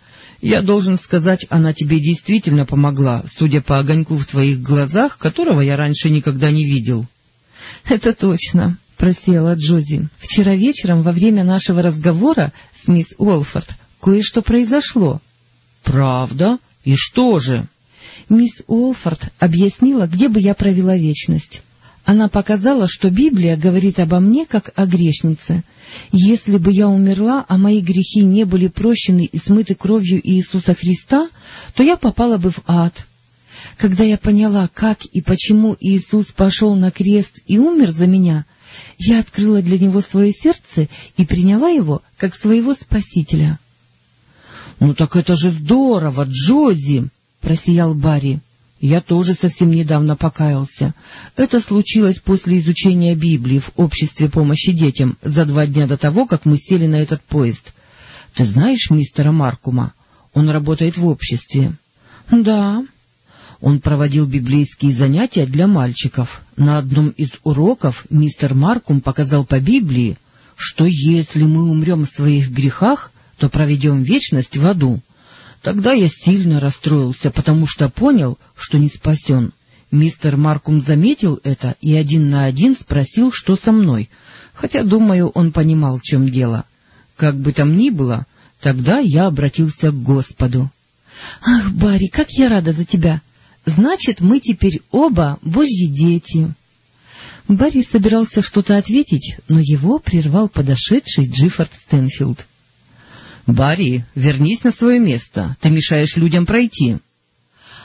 [SPEAKER 2] Я должен сказать, она тебе действительно помогла, судя по огоньку в твоих глазах, которого я раньше никогда не видел.
[SPEAKER 1] — Это точно, — просеяла Джози. — Вчера вечером во время нашего разговора с мисс Уолфорд кое-что произошло.
[SPEAKER 2] — Правда? И что же?
[SPEAKER 1] Мисс Уолфорд объяснила, где бы я провела вечность. Она показала, что Библия говорит обо мне, как о грешнице. Если бы я умерла, а мои грехи не были прощены и смыты кровью Иисуса Христа, то я попала бы в ад. Когда я поняла, как и почему Иисус пошел на крест и умер за меня, я открыла для него свое сердце и приняла его как своего Спасителя.
[SPEAKER 2] — Ну так это же здорово, Джоди! — просиял Барри. Я тоже совсем недавно покаялся. Это случилось после изучения Библии в обществе помощи детям за два дня до того, как мы сели на этот поезд. Ты знаешь мистера Маркума? Он работает в обществе.
[SPEAKER 1] — Да.
[SPEAKER 2] Он проводил библейские занятия для мальчиков. На одном из уроков мистер Маркум показал по Библии, что если мы умрем в своих грехах, то проведем вечность в аду. Тогда я сильно расстроился, потому что понял, что не спасен. Мистер Маркум заметил это и один на один спросил, что со мной, хотя, думаю, он понимал, в чем дело. Как бы там ни было, тогда я обратился к Господу.
[SPEAKER 1] — Ах, Барри, как я рада за тебя! Значит, мы теперь оба божьи дети. Барри собирался что-то ответить, но его прервал подошедший Джиффорд Стэнфилд.
[SPEAKER 2] — Барри, вернись на свое место, ты мешаешь людям пройти.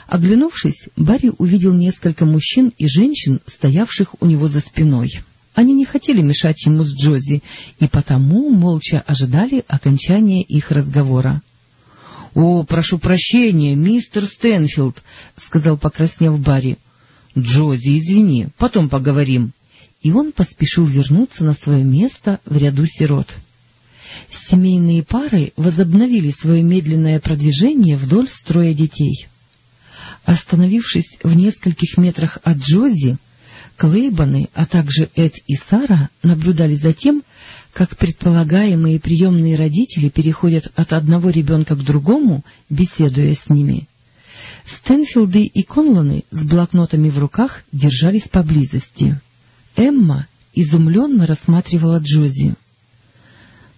[SPEAKER 1] Оглянувшись, Барри увидел несколько мужчин и женщин, стоявших у него за спиной. Они не хотели мешать ему с Джози, и потому молча ожидали окончания их разговора.
[SPEAKER 2] — О, прошу прощения, мистер Стэнфилд, — сказал, покраснев Барри. — Джози, извини, потом поговорим.
[SPEAKER 1] И он поспешил вернуться на свое место в ряду сирот. Семейные пары возобновили свое медленное продвижение вдоль строя детей. Остановившись в нескольких метрах от Джози, Клейбаны, а также Эд и Сара наблюдали за тем, как предполагаемые приемные родители переходят от одного ребенка к другому, беседуя с ними. Стэнфилды и Конланы с блокнотами в руках держались поблизости. Эмма изумленно рассматривала Джози. —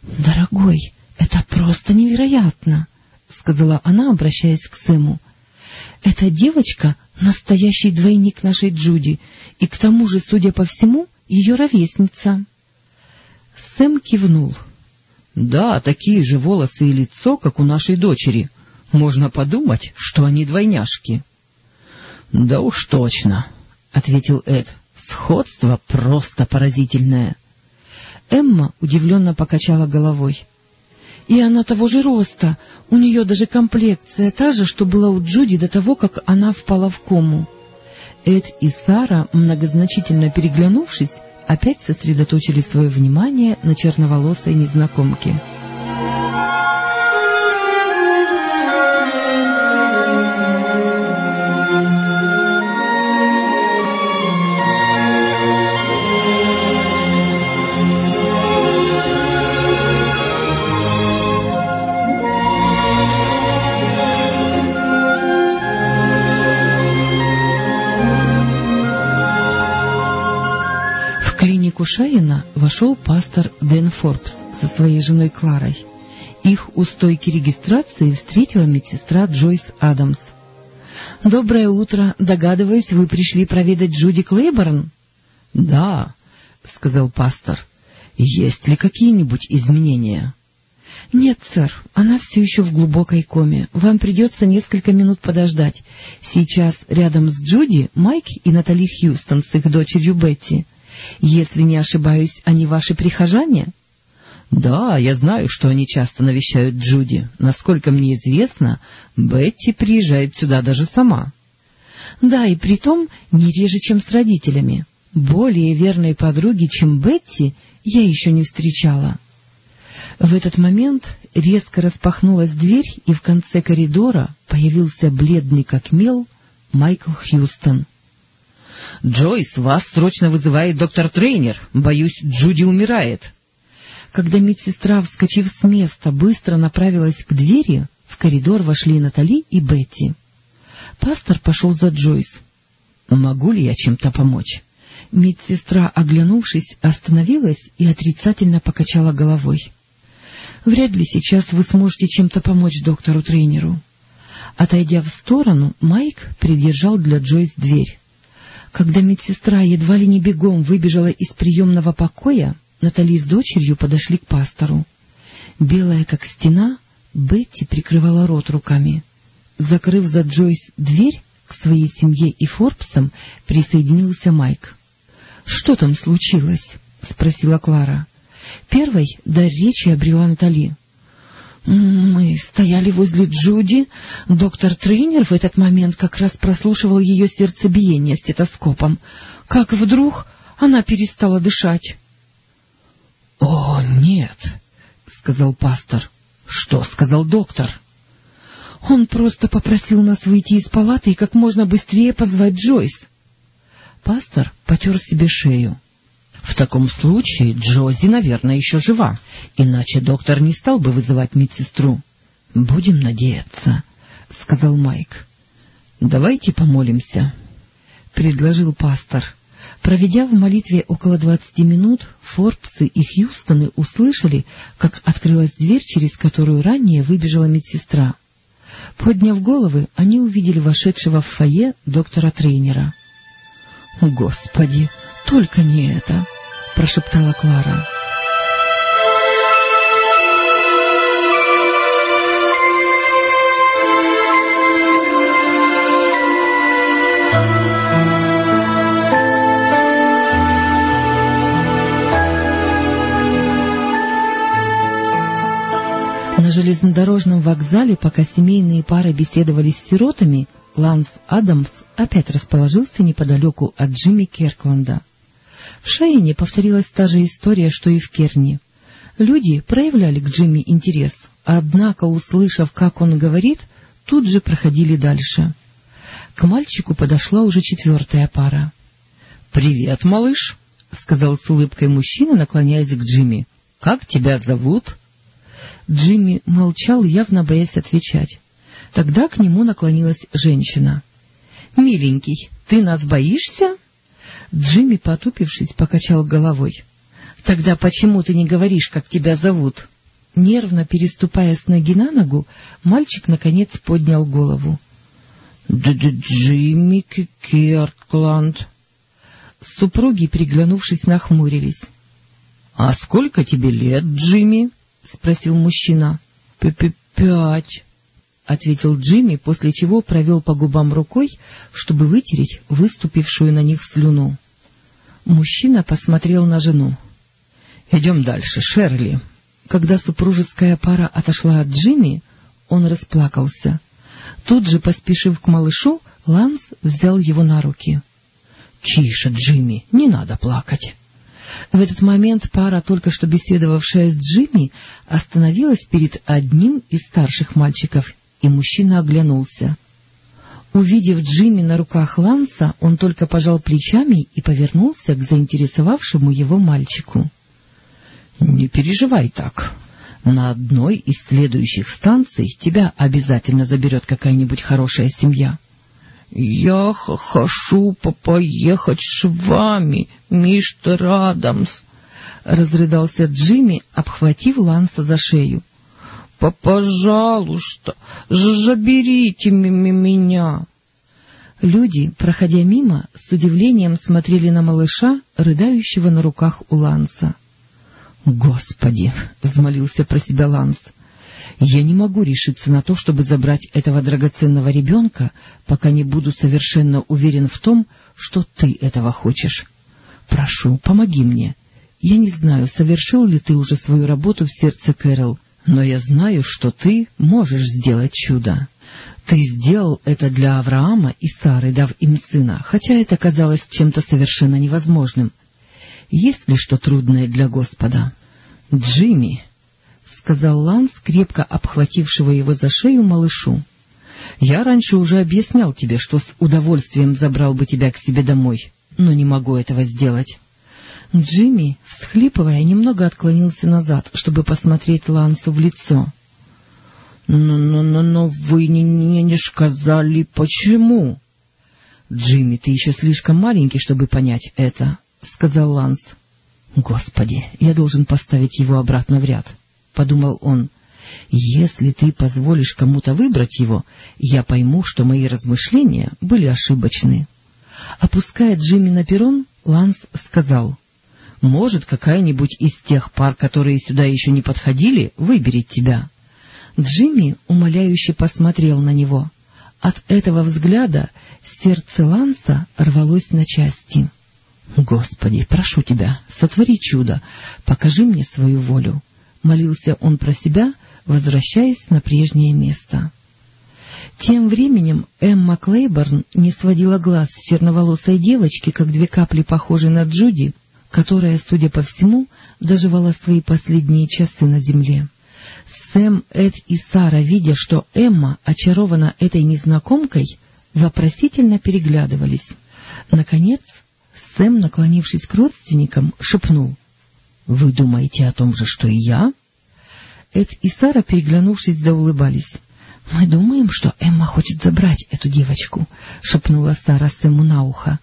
[SPEAKER 1] Дорогой, это просто невероятно! — сказала она, обращаясь к Сэму. — Эта девочка — настоящий двойник нашей Джуди, и к тому же, судя по всему, ее ровесница. Сэм кивнул.
[SPEAKER 2] — Да, такие же волосы и лицо, как у нашей дочери. Можно подумать, что они двойняшки. — Да уж точно, — ответил Эд. — Сходство просто поразительное.
[SPEAKER 1] Эмма удивленно покачала головой. — И она того же роста. У нее даже комплекция та же, что была у Джуди до того, как она впала в кому. Эд и Сара, многозначительно переглянувшись, опять сосредоточили свое внимание на черноволосой незнакомке. Клинику Шайена вошел пастор Дэн Форбс со своей женой Кларой. Их у стойки регистрации встретила медсестра Джойс Адамс. — Доброе утро. Догадываюсь, вы пришли проведать Джуди Клейборн?
[SPEAKER 2] — Да, — сказал пастор. — Есть ли какие-нибудь изменения?
[SPEAKER 1] — Нет, сэр, она все еще в глубокой коме. Вам придется несколько минут подождать. Сейчас рядом с Джуди Майк и Натали Хьюстон с их дочерью Бетти. Если не ошибаюсь, они ваши прихожане?
[SPEAKER 2] — Да, я знаю, что они часто навещают Джуди. Насколько мне известно, Бетти приезжает сюда даже сама.
[SPEAKER 1] — Да, и притом не реже, чем с родителями. Более верной подруги, чем Бетти, я еще не встречала. — в этот момент резко распахнулась дверь, и в конце коридора появился бледный как мел Майкл Хьюстон.
[SPEAKER 2] — Джойс, вас срочно вызывает доктор Трейнер. Боюсь, Джуди умирает.
[SPEAKER 1] Когда медсестра, вскочив с места, быстро направилась к двери, в коридор вошли Натали и Бетти. Пастор пошел за Джойс.
[SPEAKER 2] — Могу ли я чем-то помочь?
[SPEAKER 1] Медсестра, оглянувшись, остановилась и отрицательно покачала головой. Вряд ли сейчас вы сможете чем-то помочь доктору Трейнеру. Отойдя в сторону, Майк придержал для Джойс дверь. Когда медсестра едва ли не бегом выбежала из приемного покоя, Натали с дочерью подошли к пастору. Белая, как стена, Бетти прикрывала рот руками. Закрыв за Джойс дверь, к своей семье и Форбсам присоединился Майк. — Что там случилось? — спросила Клара. Первой дар речи обрела Натали. Мы стояли возле Джуди. Доктор Трейнер в этот момент как раз прослушивал ее сердцебиение стетоскопом. Как вдруг она перестала дышать.
[SPEAKER 2] — О, нет, — сказал пастор. — Что сказал доктор?
[SPEAKER 1] — Он просто попросил нас выйти из палаты и как можно быстрее позвать Джойс. Пастор потер себе шею.
[SPEAKER 2] В таком случае Джуди, наверное, еще жива, иначе доктор не стал бы вызывать медсестру. — Будем надеяться, — сказал Майк. — Давайте помолимся, — предложил пастор.
[SPEAKER 1] Проведя в молитве около двадцати минут, Форбсы и Хьюстоны услышали, как открылась дверь, через которую ранее выбежала медсестра. Подняв головы, они увидели вошедшего в фойе доктора-тренера. — Господи! Только не это! — прошептала Клара. На железнодорожном вокзале, пока семейные пары беседовали с сиротами, Ланс Адамс опять расположился неподалеку от Джимми Керкланда. В Шейне повторилась та же история, что и в Керни. Люди проявляли к Джимми интерес, однако, услышав, как он говорит, тут же проходили дальше. К мальчику подошла уже четвертая пара.
[SPEAKER 2] — Привет, малыш, — сказал с улыбкой мужчина, наклоняясь к Джимми. — Как тебя зовут?
[SPEAKER 1] Джимми молчал, явно боясь отвечать. Тогда к нему наклонилась женщина. — Миленький, ты нас боишься? Джимми, потупившись, покачал головой. — Тогда почему ты не говоришь, как тебя зовут? Нервно переступая с ноги на ногу, мальчик, наконец, поднял голову.
[SPEAKER 2] — Джимми Кертланд.
[SPEAKER 1] Супруги, приглянувшись, нахмурились.
[SPEAKER 2] — А сколько тебе лет, Джимми? — спросил мужчина.
[SPEAKER 1] — Пять, — ответил Джимми, после чего провел по губам рукой, чтобы вытереть выступившую на них слюну. Мужчина посмотрел на жену.
[SPEAKER 2] — Идем дальше, Шерли.
[SPEAKER 1] Когда супружеская пара отошла от Джимми, он расплакался. Тут же, поспешив к малышу, Ланс взял его на руки.
[SPEAKER 2] — Тише, Джимми, не надо плакать.
[SPEAKER 1] В этот момент пара, только что беседовавшая с Джимми, остановилась перед одним из старших мальчиков, и мужчина оглянулся. Увидев Джимми на руках Ланса, он только пожал плечами и повернулся к заинтересовавшему его мальчику.
[SPEAKER 2] — Не переживай так. На одной из следующих станций тебя обязательно заберет какая-нибудь хорошая семья.
[SPEAKER 3] — Я хочу поехать с вами, мистер Адамс, — разрыдался Джимми, обхватив Ланса за шею. Пожалуйста, заберите меня.
[SPEAKER 1] Люди, проходя мимо, с удивлением смотрели на малыша, рыдающего на руках у Ланса. — Господи! — взмолился про себя Ланс. — Я не могу решиться на то, чтобы забрать этого драгоценного ребенка, пока не буду совершенно уверен в том, что ты этого хочешь. Прошу, помоги мне. Я не знаю, совершил ли ты уже свою работу в сердце Кэрол, но я знаю, что ты можешь сделать чудо. Ты сделал это для Авраама и Сары, дав им сына, хотя это казалось чем-то совершенно невозможным. Есть ли что трудное для Господа? — Джимми, — сказал Ланс, крепко обхватившего его за шею малышу, — я раньше уже объяснял тебе, что с удовольствием забрал бы тебя к себе домой, но не могу этого сделать. Джимми, всхлипывая, немного отклонился назад, чтобы посмотреть Лансу в лицо. «Но, но, но, но вы не, не, не сказали, почему?» «Джимми, ты еще слишком маленький, чтобы понять это», — сказал Ланс. «Господи, я должен поставить его обратно в ряд», — подумал он. «Если ты позволишь кому-то выбрать его, я пойму, что мои размышления были ошибочны». Опуская Джимми на перрон, Ланс сказал, «Может, какая-нибудь из тех пар, которые сюда еще не подходили, выберет тебя». Джимми умоляюще посмотрел на него. От этого взгляда сердце Ланса рвалось на части. — Господи, прошу тебя, сотвори чудо, покажи мне свою волю, — молился он про себя, возвращаясь на прежнее место. Тем временем Эмма Клейборн не сводила глаз с черноволосой девочки, как две капли похожей на Джуди, которая, судя по всему, доживала свои последние часы на земле. Сэм, Эд и Сара, видя, что Эмма очарована этой незнакомкой, вопросительно переглядывались. Наконец Сэм, наклонившись к родственникам, шепнул. — Вы думаете о том же, что и я? Эд и Сара, переглянувшись, заулыбались. — Мы думаем, что Эмма хочет забрать эту девочку, — шепнула Сара Сэму на ухо.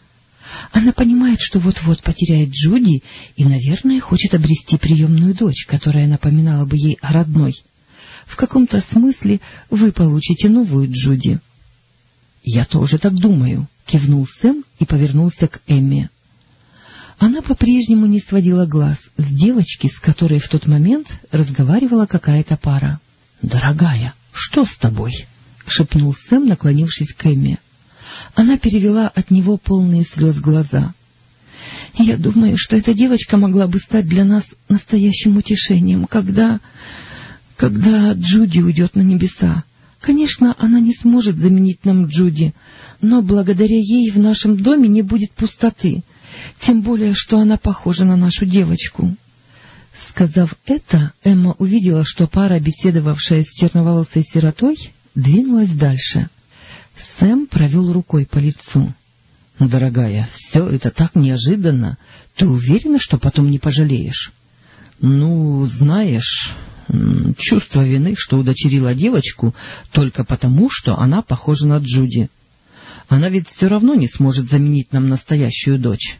[SPEAKER 1] Она понимает, что вот-вот потеряет Джуди и, наверное, хочет обрести приемную дочь, которая напоминала бы ей о родной. В каком-то смысле вы получите новую Джуди. — Я тоже так думаю, — кивнул Сэм и повернулся к Эмме. Она по-прежнему не сводила глаз с девочки, с которой в тот момент разговаривала какая-то пара. — Дорогая, что с тобой? — шепнул Сэм, наклонившись к Эмме. Она перевела от него полные слез глаза. — Я думаю, что эта девочка могла бы стать для нас настоящим утешением, когда... когда Джуди уйдет на небеса. Конечно, она не сможет заменить нам Джуди, но благодаря ей в нашем доме не будет пустоты, тем более, что она похожа на нашу девочку. Сказав это, Эмма увидела, что пара, беседовавшая с черноволосой сиротой, двинулась дальше. Сэм провел рукой по лицу. — Дорогая, все это так неожиданно. Ты уверена, что потом не пожалеешь? — Ну, знаешь, чувство вины, что удочерила девочку только потому, что она похожа на Джуди. Она ведь все равно не сможет заменить нам настоящую дочь.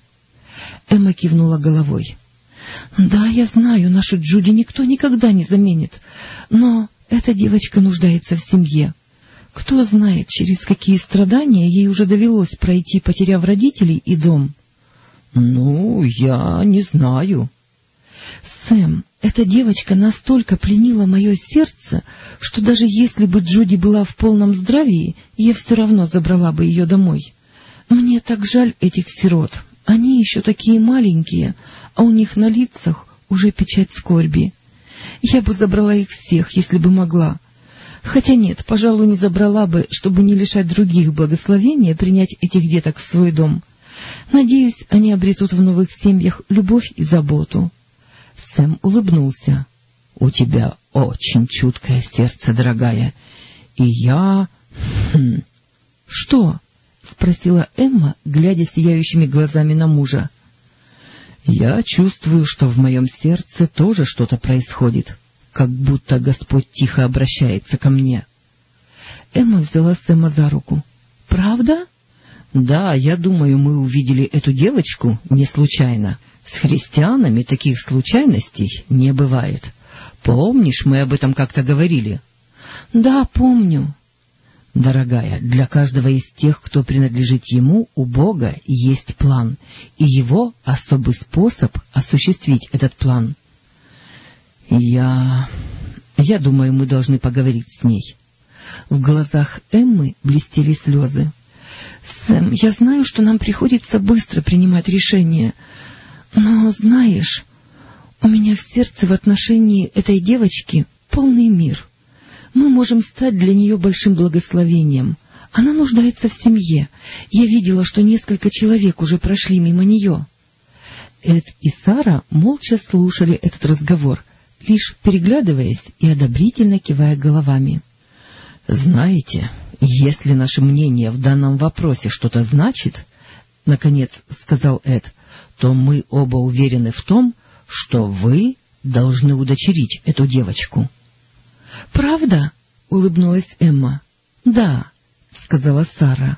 [SPEAKER 1] Эмма кивнула головой. — Да, я знаю, нашу Джуди никто никогда не заменит, но эта девочка нуждается в семье. Кто знает, через какие страдания ей уже довелось пройти, потеряв родителей и дом. — Ну, я не знаю. — Сэм, эта девочка настолько пленила мое сердце, что даже если бы Джуди была в полном здравии, я все равно забрала бы ее домой. Мне так жаль этих сирот. Они еще такие маленькие, а у них на лицах уже печать скорби. Я бы забрала их всех, если бы могла. Хотя нет, пожалуй, не забрала бы, чтобы не лишать других благословения принять этих деток в свой дом. Надеюсь, они обретут в новых семьях любовь и заботу. Сэм улыбнулся. — У тебя очень чуткое сердце, дорогая. И я... Хм... — Что? — спросила Эмма, глядя сияющими глазами на мужа. — Я чувствую, что в моем сердце тоже что-то происходит, как будто Господь тихо обращается ко мне. Эмма взяла Сэма за руку. — Правда? — Да, я думаю, мы увидели эту девочку не случайно. С христианами таких случайностей не бывает. Помнишь, мы об этом как-то говорили? — Да, помню. — Дорогая, для каждого из тех, кто принадлежит ему, у Бога есть план, и его особый способ осуществить этот план.
[SPEAKER 2] Я... я думаю, мы должны поговорить с ней.
[SPEAKER 1] В глазах Эммы блестели слезы. — Сэм, я знаю, что нам приходится быстро принимать решение, но, знаешь, у меня в сердце в отношении этой девочки полный мир. Мы можем стать для нее большим благословением. Она нуждается в семье. Я видела, что несколько человек уже прошли мимо нее. Эд и Сара молча слушали этот разговор, лишь переглядываясь и одобрительно кивая головами.
[SPEAKER 2] — Знаете, если наше мнение в данном вопросе что-то значит, — наконец сказал Эд, — то мы оба уверены в том, что вы должны удочерить эту девочку.
[SPEAKER 1] — Правда? — улыбнулась Эмма. — Да, — сказала Сара.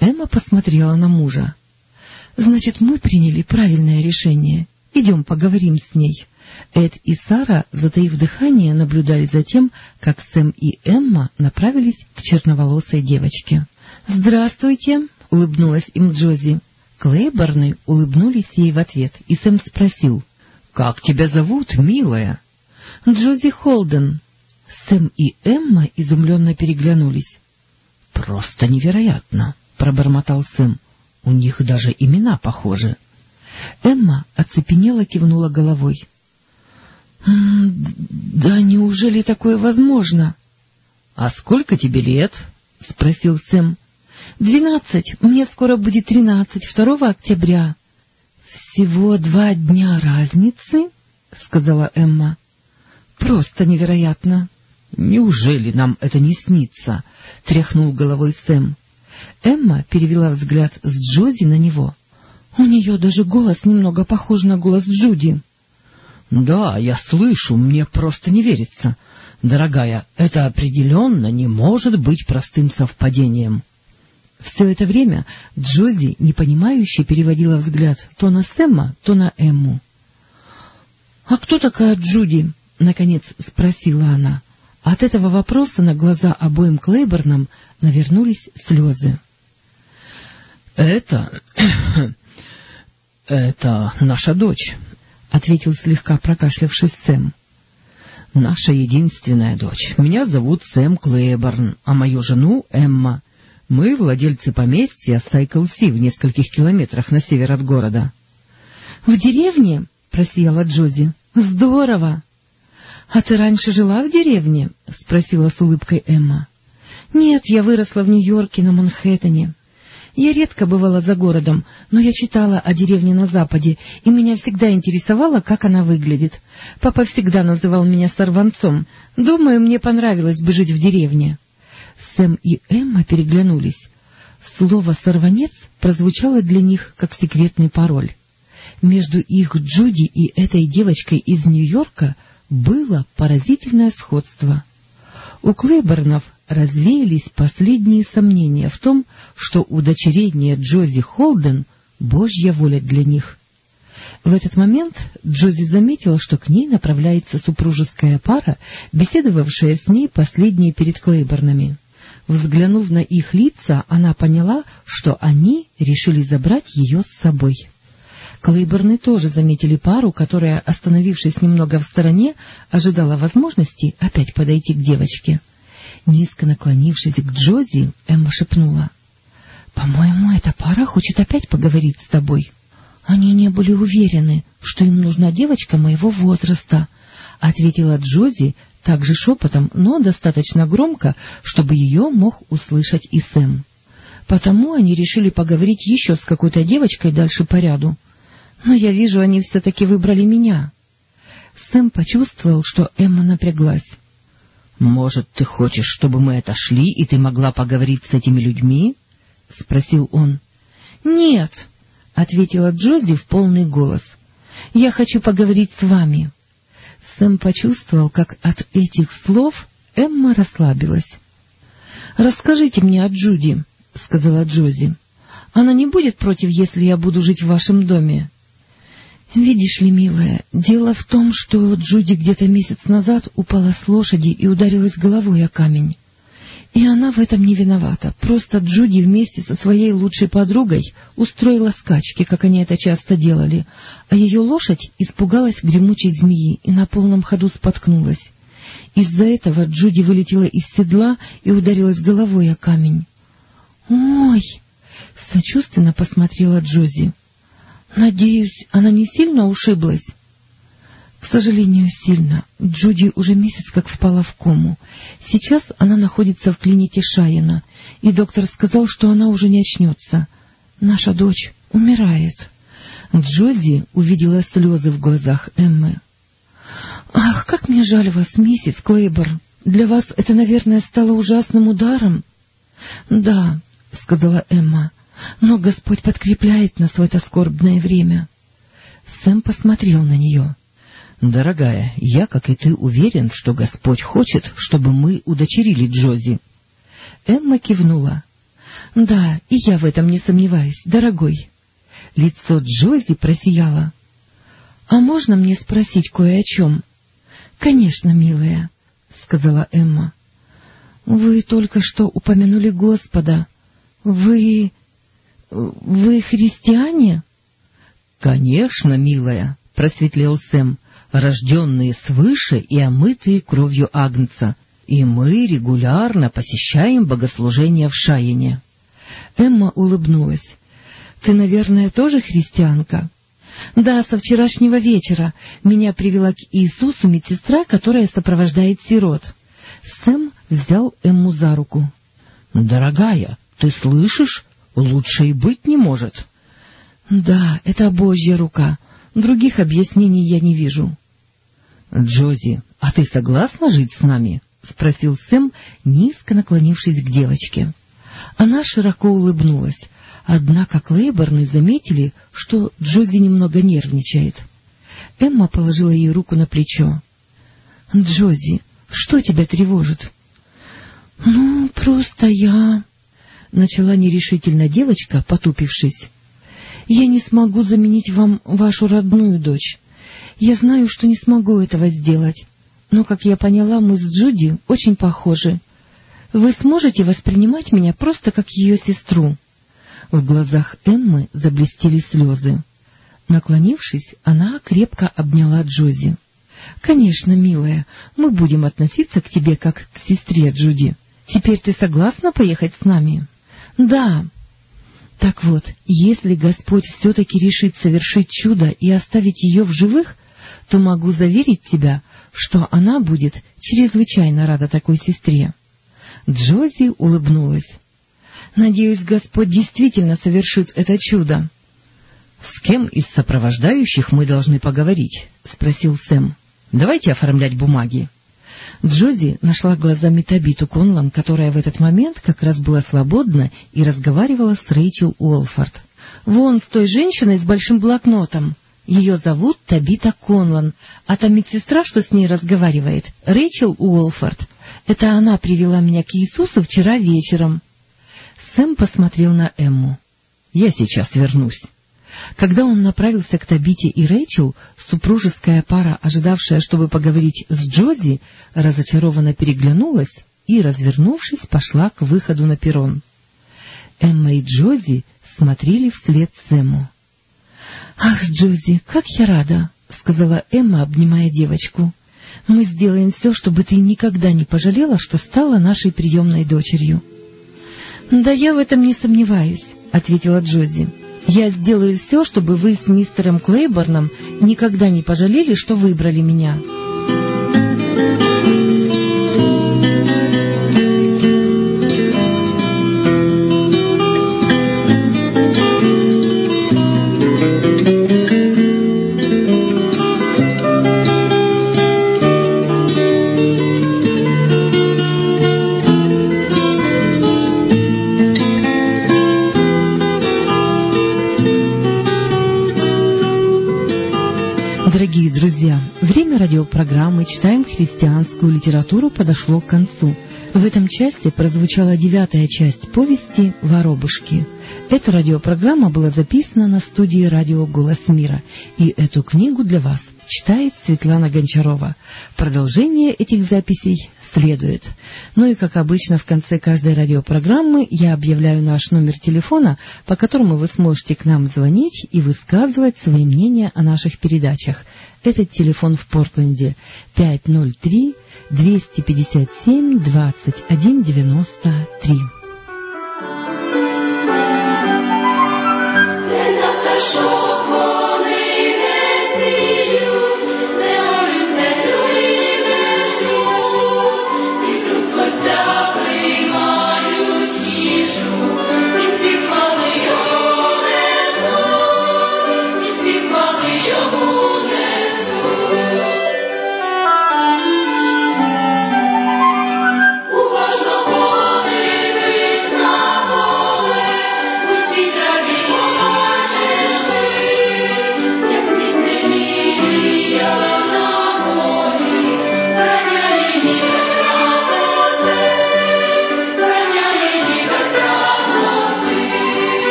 [SPEAKER 1] Эмма посмотрела на мужа. — Значит, мы приняли правильное решение. Идем поговорим с ней. Эд и Сара, затаив дыхание, наблюдали за тем, как Сэм и Эмма направились к черноволосой девочке. — Здравствуйте! — улыбнулась им Джози. Клейборны улыбнулись ей в ответ, и Сэм спросил.
[SPEAKER 2] — Как тебя зовут, милая?
[SPEAKER 1] — Джози Холден. Сэм и Эмма изумленно переглянулись.
[SPEAKER 2] — Просто невероятно! — пробормотал Сэм. — У них даже имена похожи.
[SPEAKER 1] Эмма оцепенела, кивнула головой. — Да неужели такое возможно?
[SPEAKER 2] — А сколько тебе лет? — спросил Сэм.
[SPEAKER 1] — Двенадцать. Мне скоро будет тринадцать, второго октября. — Всего два дня разницы? — сказала Эмма. — Просто невероятно.
[SPEAKER 2] — Неужели нам это не снится? — тряхнул головой Сэм.
[SPEAKER 1] Эмма перевела взгляд с Джози на него. У нее даже голос немного похож на голос Джуди.
[SPEAKER 2] — Да, я слышу, мне просто не верится. Дорогая, это определенно не может быть простым совпадением.
[SPEAKER 1] Все это время Джози непонимающе переводила взгляд то на Сэма, то на Эмму. — А кто такая Джуди? — наконец спросила она. От этого вопроса на глаза обоим Клейборнам навернулись слезы.
[SPEAKER 2] — Это... это наша дочь, — ответил слегка прокашлявшись Сэм. — Наша единственная дочь. Меня зовут Сэм Клейборн, а мою жену — Эмма. Мы владельцы поместья Сайкл-Си в нескольких километрах на север от города.
[SPEAKER 1] — В деревне? — просияла Джози. — Здорово! — А ты раньше жила в деревне? — спросила с улыбкой Эмма. — Нет, я выросла в Нью-Йорке на Манхэттене. Я редко бывала за городом, но я читала о деревне на Западе, и меня всегда интересовало, как она выглядит. Папа всегда называл меня сорванцом. Думаю, мне понравилось бы жить в деревне. Сэм и Эмма переглянулись. Слово «сорванец» прозвучало для них как секретный пароль. Между их Джуди и этой девочкой из Нью-Йорка было поразительное сходство. У Клейборнов развеялись последние сомнения в том, что удочерение Джози Холден — божья воля для них. В этот момент Джози заметила, что к ней направляется супружеская пара, беседовавшая с ней последние перед Клейборнами. Взглянув на их лица, она поняла, что они решили забрать ее с собой. Клейборны тоже заметили пару, которая, остановившись немного в стороне, ожидала возможности опять подойти к девочке. Низко наклонившись к Джози, Эмма шепнула. — По-моему, эта пара хочет опять поговорить с тобой. Они не были уверены, что им нужна девочка моего возраста, — ответила Джози также шепотом, но достаточно громко, чтобы ее мог услышать и Сэм. Потому они решили поговорить еще с какой-то девочкой дальше по ряду но я вижу, они все-таки выбрали меня. Сэм почувствовал, что Эмма напряглась.
[SPEAKER 2] — Может, ты хочешь, чтобы мы отошли, и ты могла поговорить с этими людьми? — спросил он.
[SPEAKER 1] — Нет, — ответила Джози в полный голос. — Я хочу поговорить с вами. Сэм почувствовал, как от этих слов Эмма расслабилась. — Расскажите мне о Джуди, — сказала Джози. — Она не будет против, если я буду жить в вашем доме? «Видишь ли, милая, дело в том, что Джуди где-то месяц назад упала с лошади и ударилась головой о камень. И она в этом не виновата. Просто Джуди вместе со своей лучшей подругой устроила скачки, как они это часто делали, а ее лошадь испугалась гремучей змеи и на полном ходу споткнулась. Из-за этого Джуди вылетела из седла и ударилась головой о камень. «Ой!» — сочувственно посмотрела Джози. «Надеюсь, она не сильно ушиблась?» К сожалению, сильно. Джуди уже месяц как впала в кому. Сейчас она находится в клинике Шайена, и доктор сказал, что она уже не очнется. Наша дочь умирает. Джози увидела слезы в глазах Эммы. «Ах, как мне жаль вас, миссис Клейбор. Для вас это, наверное, стало ужасным ударом?» «Да», — сказала Эмма, — «но Господь подкрепляет нас в это скорбное время». Сэм посмотрел на нее.
[SPEAKER 2] «Дорогая, я, как и ты, уверен, что Господь хочет, чтобы мы удочерили Джози».
[SPEAKER 1] Эмма кивнула. «Да, и я в этом не сомневаюсь, дорогой». Лицо Джози просияло. «А можно мне спросить кое о чем?» «Конечно, милая», — сказала Эмма. «Вы только что упомянули Господа. Вы... вы христиане?»
[SPEAKER 2] «Конечно, милая», — просветлел Сэм рожденные свыше и омытые кровью Агнца, и мы регулярно посещаем богослужения в Шаине.
[SPEAKER 1] Эмма улыбнулась. — Ты, наверное, тоже христианка? — Да, со вчерашнего вечера меня привела к Иисусу медсестра, которая сопровождает сирот. Сэм взял Эмму за руку.
[SPEAKER 2] — Дорогая, ты слышишь? Лучше и быть не может.
[SPEAKER 1] — Да, это Божья рука. Других объяснений я не вижу.
[SPEAKER 2] — Джози, а ты согласна жить с нами? — спросил Сэм, низко наклонившись к девочке.
[SPEAKER 1] Она широко улыбнулась, однако Клейборны заметили, что Джози немного нервничает. Эмма положила ей руку на плечо. — Джози, что тебя тревожит? — Ну, просто я... — начала нерешительно девочка, потупившись. — Я не смогу заменить вам вашу родную дочь. Я знаю, что не смогу этого сделать, но, как я поняла, мы с Джуди очень похожи. Вы сможете воспринимать меня просто как ее сестру?» В глазах Эммы заблестели слезы. Наклонившись, она крепко обняла Джози. — Конечно, милая, мы будем относиться к тебе как к сестре Джуди. Теперь ты согласна поехать с нами? — Да. — Так вот, если Господь все-таки решит совершить чудо и оставить ее в живых, то могу заверить тебя, что она будет чрезвычайно рада такой сестре. Джози улыбнулась. — Надеюсь, Господь действительно совершит это чудо.
[SPEAKER 2] — С кем из сопровождающих мы должны поговорить? — спросил Сэм. — Давайте оформлять бумаги.
[SPEAKER 1] Джози нашла глазами Табиту Конлан, которая в этот момент как раз была свободна и разговаривала с Рэйчел Уолфорд. — Вон с той женщиной с большим блокнотом. Ее зовут Табита Конлан, а та медсестра, что с ней разговаривает, Рэйчел Уолфорд. Это она привела меня к Иисусу вчера вечером. Сэм посмотрел на Эмму.
[SPEAKER 2] — Я сейчас вернусь.
[SPEAKER 1] Когда он направился к Табите и Рэйчел, супружеская пара, ожидавшая, чтобы поговорить с Джози, разочарованно переглянулась и, развернувшись, пошла к выходу на перрон. Эмма и Джози смотрели вслед Сэму. — Ах, Джози, как я рада! — сказала Эмма, обнимая девочку. — Мы сделаем все, чтобы ты никогда не пожалела, что стала нашей приемной дочерью. — Да я в этом не сомневаюсь, — ответила Джози. — Я сделаю все, чтобы вы с мистером Клейборном никогда не пожалели, что выбрали меня. — радиопрограммы «Читаем христианскую литературу» подошло к концу. В этом часе прозвучала девятая часть повести «Воробушки». Эта радиопрограмма была записана на студии радио «Голос мира», и эту книгу для вас читает Светлана Гончарова. Продолжение этих записей следует. Ну и, как обычно, в конце каждой радиопрограммы я объявляю наш номер телефона, по которому вы сможете к нам звонить и высказывать свои мнения о наших передачах. Этот телефон в Портленде 503 257 2193.